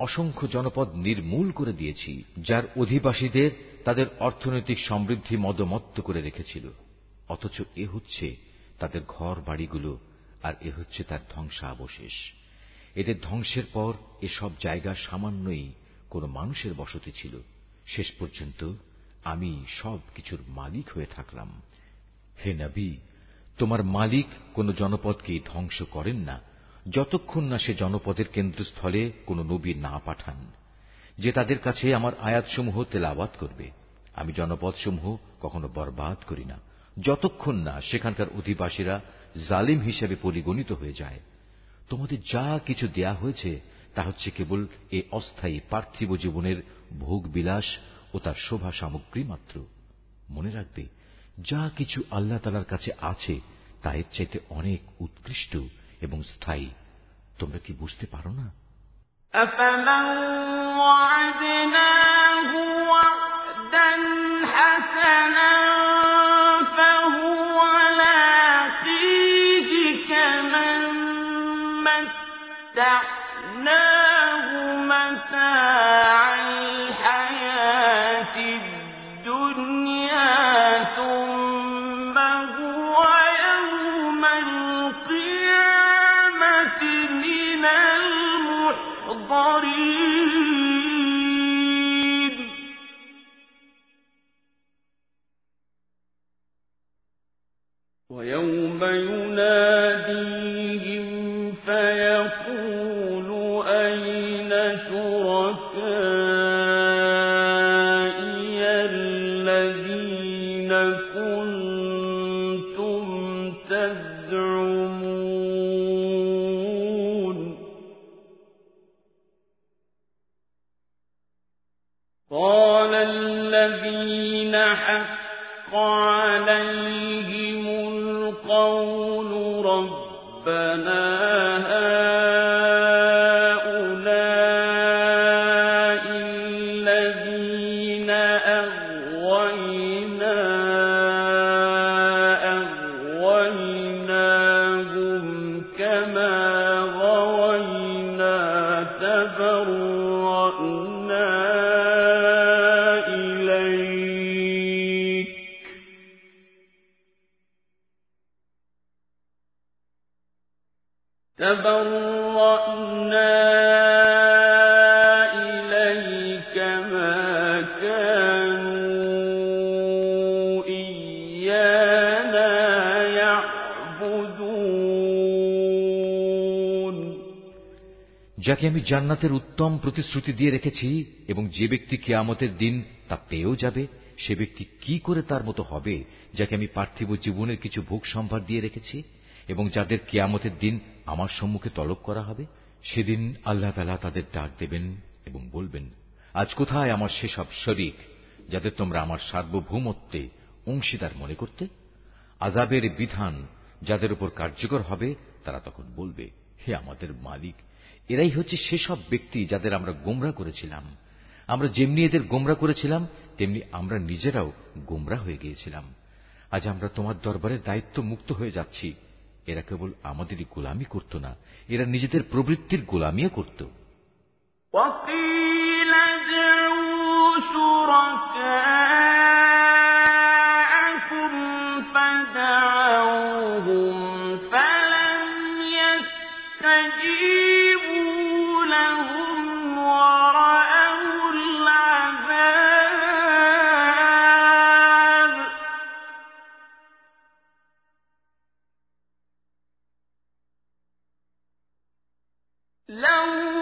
অসংখ্য জনপদ নির্মূল করে দিয়েছি, যার অধিবাসীদের তাদের অর্থনৈতিক সমৃদ্ধি মদমত্ত করে রেখেছিল। অথচ এ হচ্ছে তাদের ঘর বাড়িগুলো, আর এ হচ্ছে তার ধ্বংসাবশেষ। এদের ধ্বংসের পর এসব জায়গা সামান্যই কোন মানুষের বসতি ছিল। শেষ পর্যন্ত আমি সব কিছুর মালিক হয়ে থাকলাম। হে নবী, তোমার মালিক কোন জনপদকে ধ্বংস করেন না। যতক্ষণ না সে জনপদের কেন্দ্রস্থলে কোন নবী না পাঠান, যে তাদের কাছে আমার আয়াতসমূহ তেলাওয়াত করবে। আমি জনপদসমূহ কখনো বরবাদ করি না। যতক্ষণ না সেখানকার অধিবাসীরা জালিম হিসেবে পরিগণিত হয়ে যায়। তোমাদের যা কিছু দেয়া হয়েছে, তা হচ্ছে কেবল এ অস্থায়ী পার্থিব জীবনের ভোগ বিলাস ও তার শোভা সামগ্রী মাত্র। মনে রাখবে, যা কিছু আল্লাহ তালার কাছে আছে, তা এর চাইতে অনেক উৎকৃষ্ট। এবং স্থায়ী তোমরা কি বুঝতে পারো না أفمن وعدناه وعدا حسنا المحضرين যাকে আমি জান্নাতের উত্তম প্রতিশ্রুতি দিয়ে রেখেছি এবং যে ব্যক্তি কেয়ামতের দিন তা পেয়েও যাবে, সে ব্যক্তি কি করে তার মতো হবে, যাকে আমি পার্থিব জীবনের কিছু ভোগ সম্ভার দিয়ে রেখেছি এবং যাদের কেয়ামতের দিন আমার সম্মুখে তলব করা হবে, সেদিন আল্লাহ তালা তাদের ডাক দেবেন এবং বলবেন, আজ কোথায় আমার সেসব শরিক, যাদের তোমরা আমার সার্বভৌমত্বে অংশীদার মনে করতে? আজাবের বিধান যাদের উপর কার্যকর হবে, তারা তখন বলবে, হে আমাদের মালিক এরাই হচ্ছে সেসব ব্যক্তি যাদের আমরা গোমরা করেছিলাম আমরা যেমনি এদের গোমরা করেছিলাম তেমনি আমরা নিজেরাও গোমরা হয়ে গিয়েছিলাম আজ আমরা তোমার দরবারে দায়িত্ব মুক্ত হয়ে যাচ্ছি এরা কেবল আমাদেরই গোলামি করত না এরা নিজেদের প্রবৃত্তির গোলামিও করত وقيل ادعوا شركاءكم لو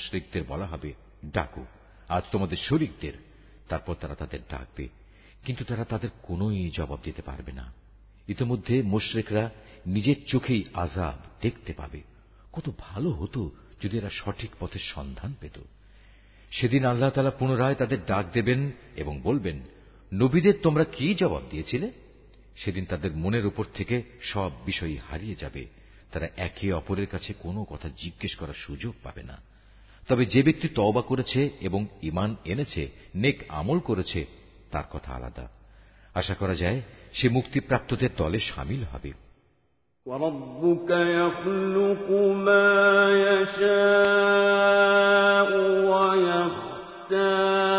মুশরিকদের বলা হবে, ডাকো। আজ তোমাদের শরিকদের তারপর তারা তাদের ডাকবে। কিন্তু তারা তাদের কোনোই জবাব দিতে পারবে না। ইতিমধ্যে মুশরিকরা নিজের চোখেই আজাব দেখতে পাবে। কত ভালো হতো যদি এরা সঠিক পথের সন্ধান পেত। সেদিন আল্লাহ তালা পুনরায় তাদের ডাক দেবেন এবং বলবেন, নবীদের তোমরা কি জবাব দিয়েছিলে? সেদিন তাদের মনের উপর থেকে সব বিষয় হারিয়ে যাবে। তারা একে অপরের কাছে কোনো কথা জিজ্ঞেস করার সুযোগ পাবে না। তবে যে ব্যক্তি তওবা করেছে এবং ইমান এনেছে নেক আমল করেছে তার কথা আলাদা আশা করা যায় সে মুক্তিপ্রাপ্তদের দলে সামিল হবে وربك يخلق ما يشاء ويختار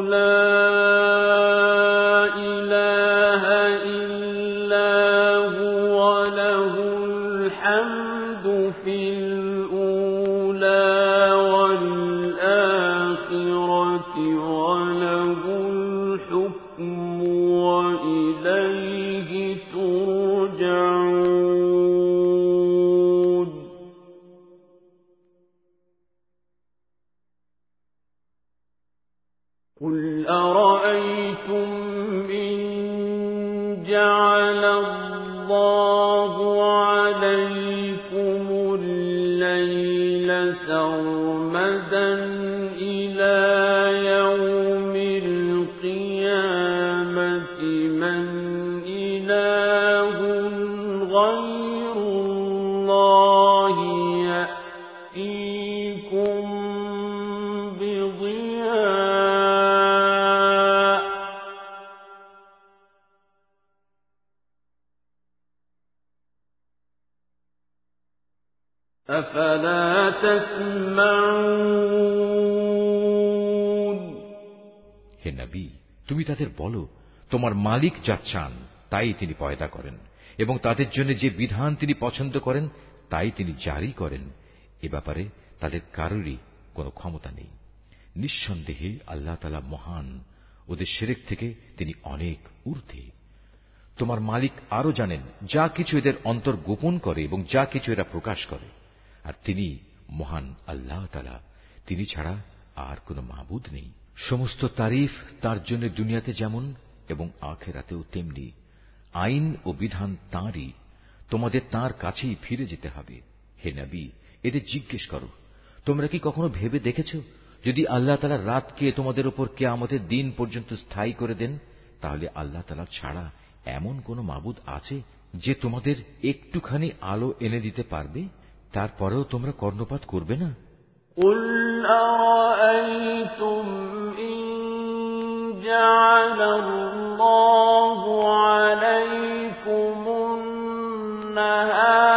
তুমি তাদের বলো, তোমার মালিক যা চান, তাই তিনি পয়দা করেন, এবং তাদের জন্য যে বিধান তিনি পছন্দ করেন, তাই তিনি জারি করেন। এ ব্যাপারে তাদের কারোরই কোনো ক্ষমতা নেই। নিঃসন্দেহে আল্লাহ তালা মহান, ওদের সেরেক থেকে তিনি অনেক ঊর্ধ্বে। তোমার মালিক আরও জানেন, যা কিছু এদের অন্তর গোপন করে এবং যা কিছু এরা প্রকাশ করে। আর তিনি মহান আল্লাহ তালা তিনি ছাড়া আর কোনো মাহবুদ নেই। সমস্ত তারিফ তার জন্য দুনিয়াতে যেমন এবং আখেরাতেও তেমনি। আইন ও বিধান তাঁরই। তোমাদের তার কাছেই ফিরে যেতে হবে। হে নবী, এদের জিজ্ঞেস করো, তোমরা কি কখনো ভেবে দেখেছ? যদি আল্লাহ তালা রাতকে তোমাদের উপর কে আমাদের দিন পর্যন্ত স্থায়ী করে দেন, তাহলে আল্লাহ তালা ছাড়া এমন কোন মাবুদ আছে যে তোমাদের একটুখানি আলো এনে দিতে পারবে? তারপরেও তোমরা কর্ণপাত করবে না? قل أرأيتم إن جعل الله عليكم النهار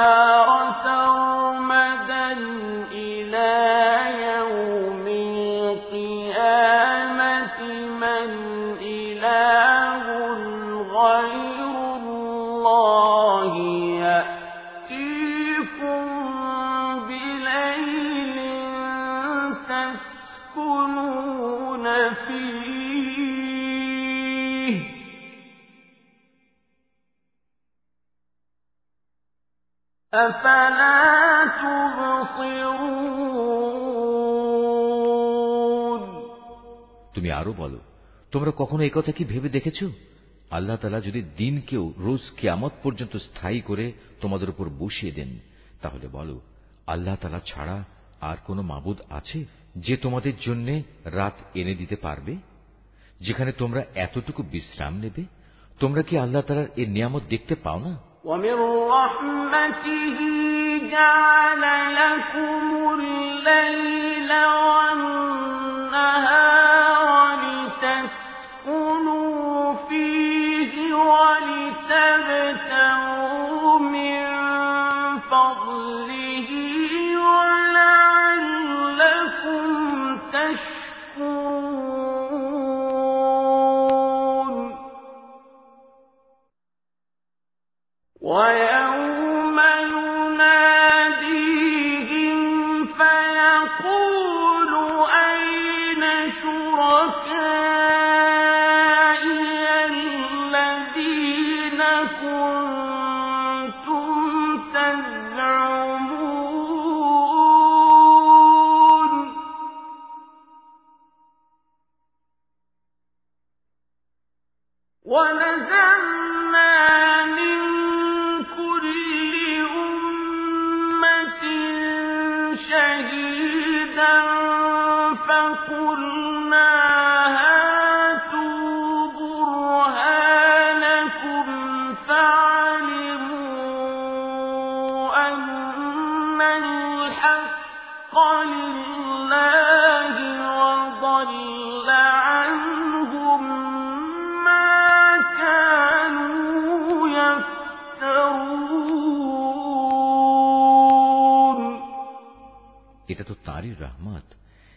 أفلا تبصرون তুমি আরো বলো তোমরা কখনো একথা কি ভেবে দেখেছ আল্লাহ তালা যদি দিনকেও রোজ কেয়ামত পর্যন্ত স্থায়ী করে তোমাদের উপর বসিয়ে দেন তাহলে বলো আল্লাহ তালা ছাড়া আর কোনো মাবুদ আছে যে তোমাদের জন্য রাত এনে দিতে পারবে যেখানে তোমরা এতটুকু বিশ্রাম নেবে তোমরা কি আল্লাহ তালার এর নিয়ামত দেখতে পাও না ومن رحمته جعل لكم الليل والنهار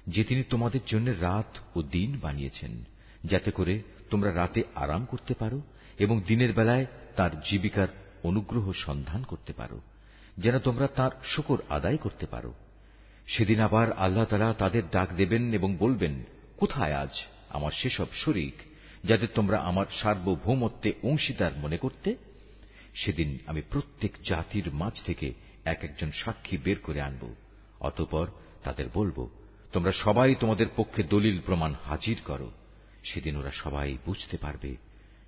যে তিনি তোমাদের জন্য রাত ও দিন বানিয়েছেন, যাতে করে তোমরা রাতে আরাম করতে পারো এবং দিনের বেলায় তার জীবিকার অনুগ্রহ সন্ধান করতে পারো, যেন তোমরা তার শকর আদায় করতে পারো। সেদিন আবার আল্লাহ তালা তাদের ডাক দেবেন এবং বলবেন, কোথায় আজ আমার সেসব শরিক যাদের তোমরা আমার সার্বভৌমত্বে অংশীদার মনে করতে? সেদিন আমি প্রত্যেক জাতির মাঝ থেকে এক একজন সাক্ষী বের করে আনব, অতঃপর তাদের বলব তোমরা সবাই তোমাদের পক্ষে দলিল প্রমাণ হাজির করো। সেদিন ওরা সবাই বুঝতে পারবে,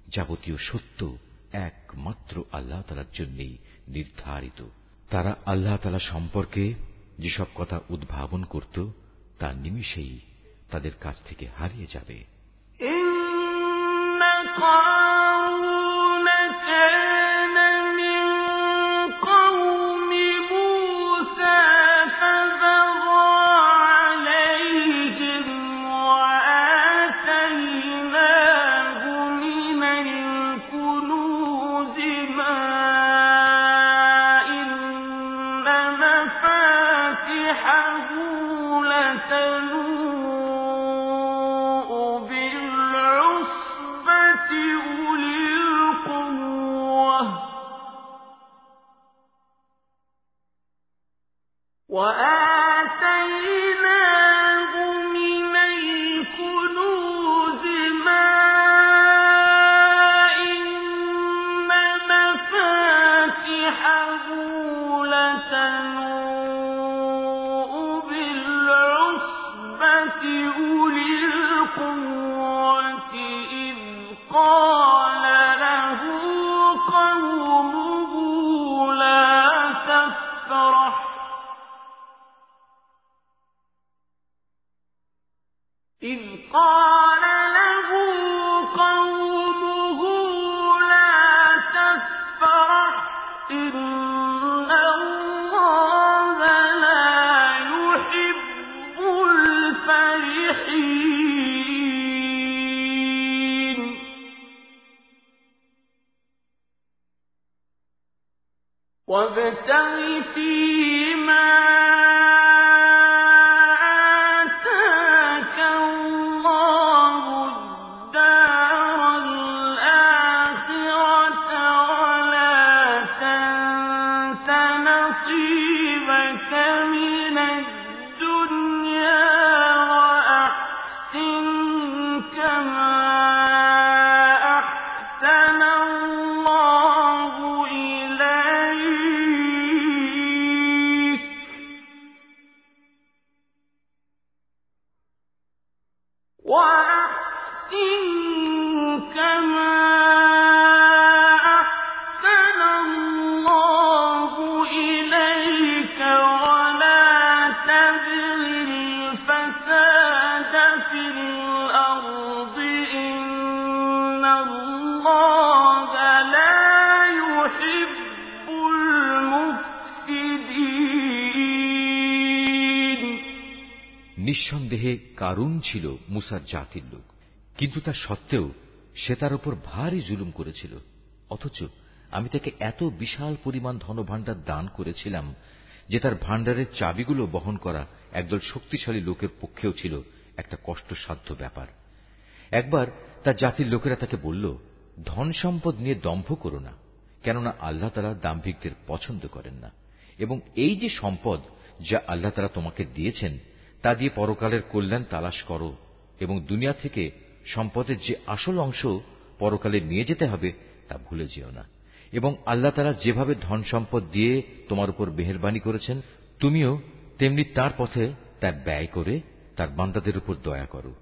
যাবতীয় সত্য একমাত্র আল্লাহ তালার জন্যই নির্ধারিত। তারা আল্লাহ তালা সম্পর্কে যেসব কথা উদ্ভাবন করত, তা নিমিষেই তাদের কাছ থেকে হারিয়ে যাবে। وابتغ فيه নিঃসন্দেহে কারুন ছিল মুসার জাতির লোক। কিন্তু তা সত্ত্বেও সে তার উপর ভারী জুলুম করেছিল। অথচ আমি তাকে এত বিশাল পরিমাণ ধনভাণ্ডার দান করেছিলাম যে তার ভাণ্ডারের চাবিগুলো বহন করা একদল শক্তিশালী লোকের পক্ষেও ছিল একটা কষ্টসাধ্য ব্যাপার। একবার তার জাতির লোকেরা তাকে বলল, ধন সম্পদ নিয়ে দম্ভ করো না, কেননা আল্লাহ তালা দাম্ভিকদের পছন্দ করেন না। এবং এই যে সম্পদ যা আল্লাহ তালা তোমাকে দিয়েছেন তা দিয়ে পরকালের কল্যাণ তালাশ করো এবং দুনিয়া থেকে সম্পদের যে আসল অংশ পরকালে নিয়ে যেতে হবে তা ভুলে যেও না এবং আল্লাহ তারা যেভাবে ধন সম্পদ দিয়ে তোমার উপর মেহরবানি করেছেন তুমিও তেমনি তার পথে তা ব্যয় করে তার বান্দাদের উপর দয়া করো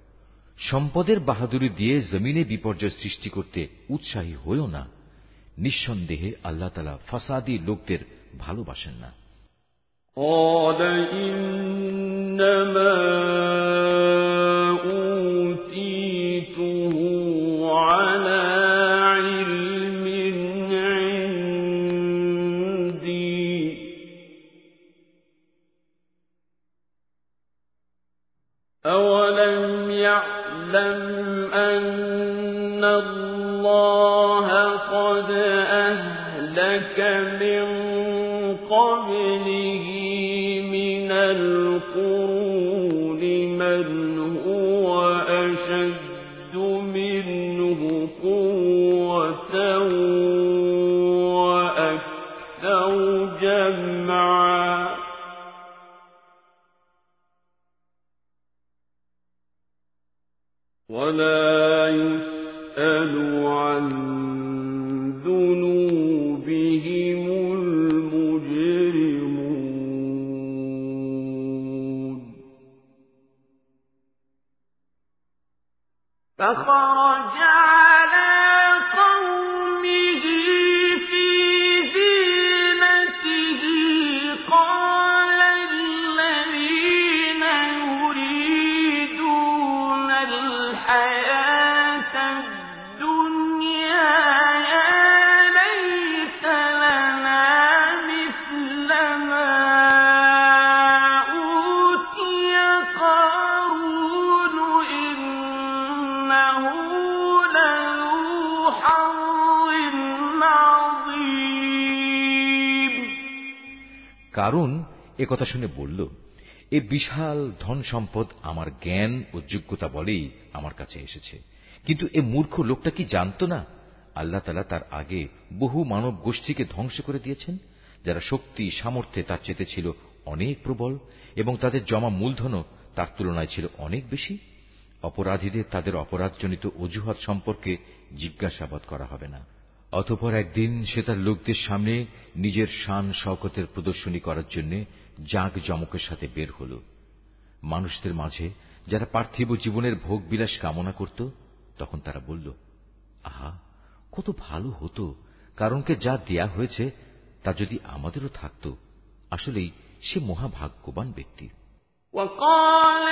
সম্পদের বাহাদুরি দিয়ে জমিনে বিপর্যয় সৃষ্টি করতে উৎসাহী হয়েও না নিঃসন্দেহে আল্লাহ তালা ফাসাদি লোকদের ভালোবাসেন না قال إنما কারণ কথা শুনে বলল, এ বিশাল ধন সম্পদ আমার জ্ঞান ও যোগ্যতা বলেই আমার কাছে এসেছে। কিন্তু এ মূর্খ লোকটা কি জানত না? আল্লাহ তালা তার আগে বহু মানব গোষ্ঠীকে ধ্বংস করে দিয়েছেন, যারা শক্তি, সামর্থ্যে তার চেতে ছিল অনেক প্রবল এবং তাদের জমা মূলধনও তার তুলনায় ছিল অনেক বেশি। অপরাধীদের তাদের অপরাধজনিত অজুহাত সম্পর্কে জিজ্ঞাসাবাদ করা হবে না। অতপর একদিন সে তার লোকদের সামনে নিজের শান শওকতের প্রদর্শনী করার জন্য জাঁক জমকের সাথে বের হল মানুষদের মাঝে যারা পার্থিব জীবনের ভোগ বিলাস কামনা করত তখন তারা বলল আহা কত ভালো হতো কারণকে যা দেয়া হয়েছে তা যদি আমাদেরও থাকত আসলেই সে মহাভাগ্যবান ব্যক্তি وقال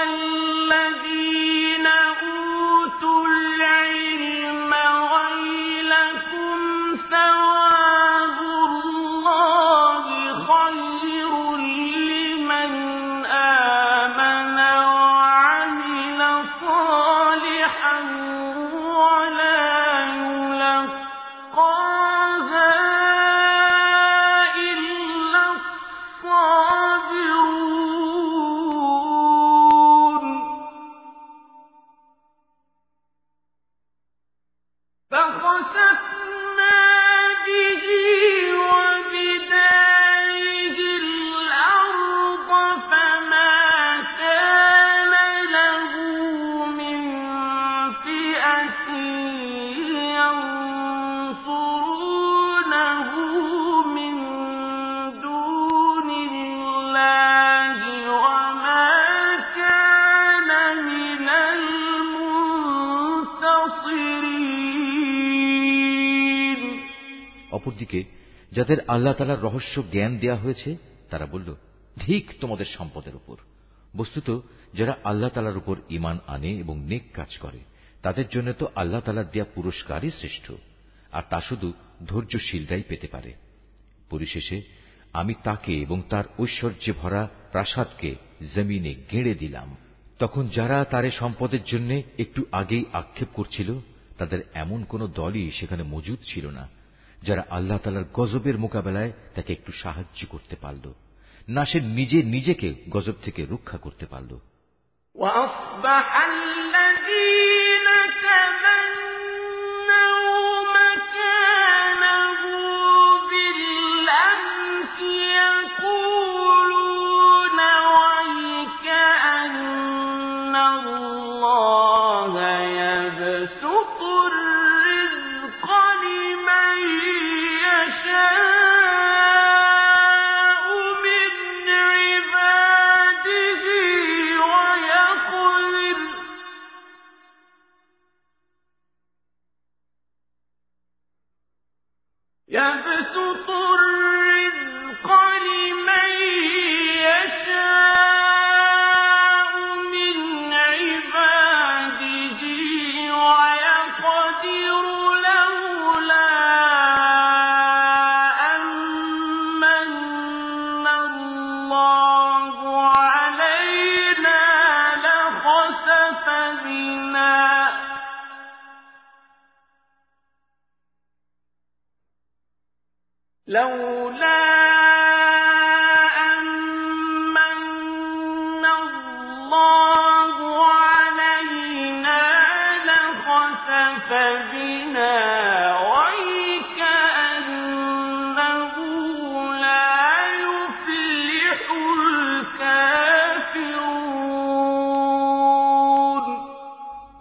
অপরদিকে, যাদের আল্লাহ তালার রহস্য জ্ঞান দেয়া হয়েছে, তারা বলল, ঠিক তোমাদের সম্পদের উপর। বস্তুত, যারা আল্লাহ তালার উপর ইমান আনে এবং নেক কাজ করে, তাদের জন্য তো আল্লাহ তালার দেয়া পুরস্কারই শ্রেষ্ঠ, আর তা শুধু ধৈর্যশীলরাই পেতে পারে। পরিশেষে, আমি তাকে এবং তার ঐশ্বর্যে ভরা প্রাসাদকে জমিনে গেঁড়ে দিলাম। তখন যারা তারে সম্পদের জন্য একটু আগেই আক্ষেপ করছিল, তাদের এমন কোন দলই সেখানে মজুদ ছিল না। যারা আল্লাহ তালার গজবের মোকাবেলায় তাকে একটু সাহায্য করতে পারল না সে নিজে নিজেকে গজব থেকে রক্ষা করতে পারল وأصبح الذين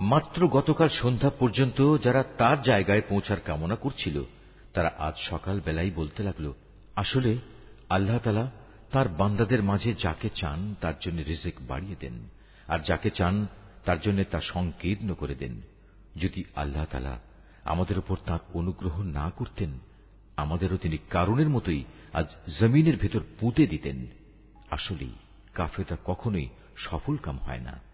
মাত্র গতকাল সন্ধ্যা পর্যন্ত যারা তার জায়গায় পৌঁছার কামনা করছিল, তারা আজ সকাল বেলায় বলতে লাগল, আসলে আল্লাহ তালা তার বান্দাদের মাঝে যাকে চান তার জন্য রিজিক বাড়িয়ে দেন, আর যাকে চান তার জন্য তা সংকীর্ণ করে দেন। যদি আল্লাহ তালা আমাদের উপর তার অনুগ্রহ না করতেন, আমাদেরও তিনি কারণের মতোই আজ জমিনের ভেতর পুঁতে দিতেন। আসলেই কাফেতা কখনোই সফল কাম হয় না।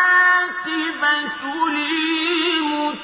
الْعَاقِبَةُ لِلْمُتَّقِينَ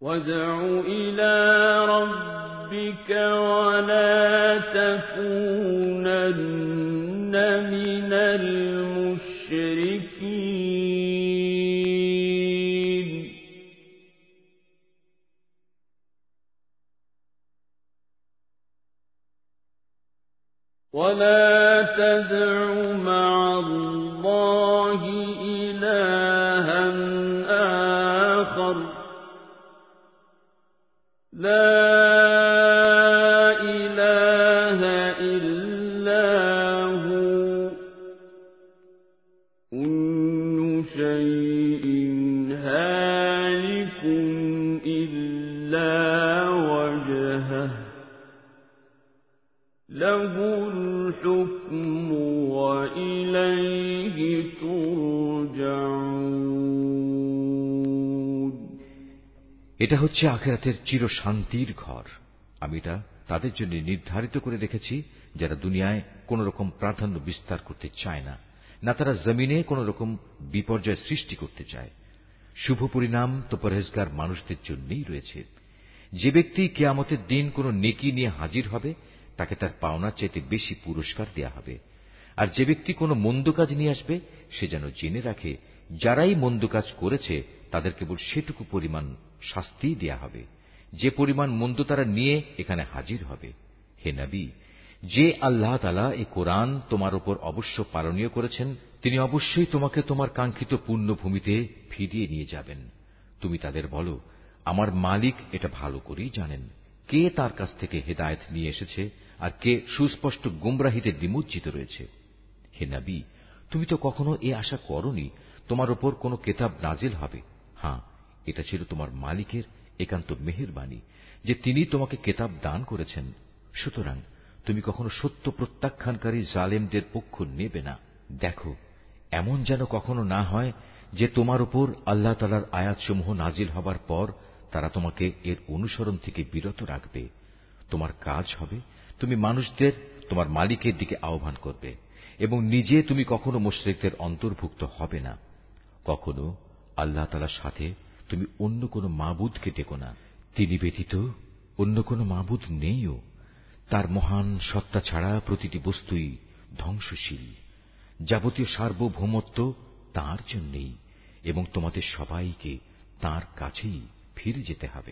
وادع إلى ربك ولا تكونن من এটা হচ্ছে আখেরাতের চির শান্তির ঘর। আমি এটা তাদের জন্য নির্ধারিত করে রেখেছি, যারা দুনিয়ায় কোন রকম প্রাধান্য বিস্তার করতে চায় না না তারা জমিনে কোন রকম বিপর্যয় সৃষ্টি করতে চায়। শুভ পরিণাম তো পরহেজগার মানুষদের জন্যই রয়েছে। যে ব্যক্তি কেয়ামতের দিন কোন নেকি নিয়ে হাজির হবে, তাকে তার পাওনার চাইতে বেশি পুরস্কার দেয়া হবে। আর যে ব্যক্তি কোনো মন্দ কাজ নিয়ে আসবে, সে যেন জেনে রাখে, যারাই মন্দ কাজ করেছে, তাদের কেবল সেটুকু পরিমাণ শাস্তি দেয়া হবে। যে পরিমাণ মন্দ তারা নিয়ে এখানে হাজির হবে। হে নবী, যে আল্লাহ তালা এই কোরআন তোমার উপর অবশ্য পালনীয় করেছেন, তিনি অবশ্যই তোমাকে তোমার কাঙ্ক্ষিত পুণ্যভূমিতে ফিরিয়ে নিয়ে যাবেন। তুমি তাদের বলো, আমার মালিক এটা ভালো করেই জানেন। কে তার কাছ থেকে হেদায়ত নিয়ে এসেছে আর কে সুস্পষ্ট গুমরাহিতে নিমজ্জিত রয়েছে? হে নবী, তুমি তো কখনো এ আশা করনি, তোমার ওপর কোন কেতাব নাজিল হবে। হ্যাঁ এটা ছিল তোমার মালিকের একান্ত মেহেরবাণী, যে তিনি তোমাকে কেতাব দান করেছেন। সুতরাং তুমি কখনো সত্য প্রত্যাখ্যানকারী জালেমদের পক্ষ নেবে না। দেখো, এমন যেন কখনো না হয় যে তোমার উপর আল্লাহ তালার আয়াতসমূহ নাজিল হবার পর তারা তোমাকে এর অনুসরণ থেকে বিরত রাখবে। তোমার কাজ হবে, তুমি মানুষদের, তোমার মালিকের দিকে আহ্বান করবে, এবং নিজে তুমি কখনো মুশরিকদের অন্তর্ভুক্ত হবে না। কখনো আল্লাহ তালার সাথে তুমি অন্য কোন মাবুদকে ডেকো না। তিনি ব্যতীত অন্য কোন মাবুদ নেইও। তার মহান সত্তা ছাড়া প্রতিটি বস্তুই ধ্বংসশীল। যাবতীয় সার্বভৌমত্ব তার জন্যই, এবং তোমাদের সবাইকে তার কাছেই ফিরে যেতে হবে।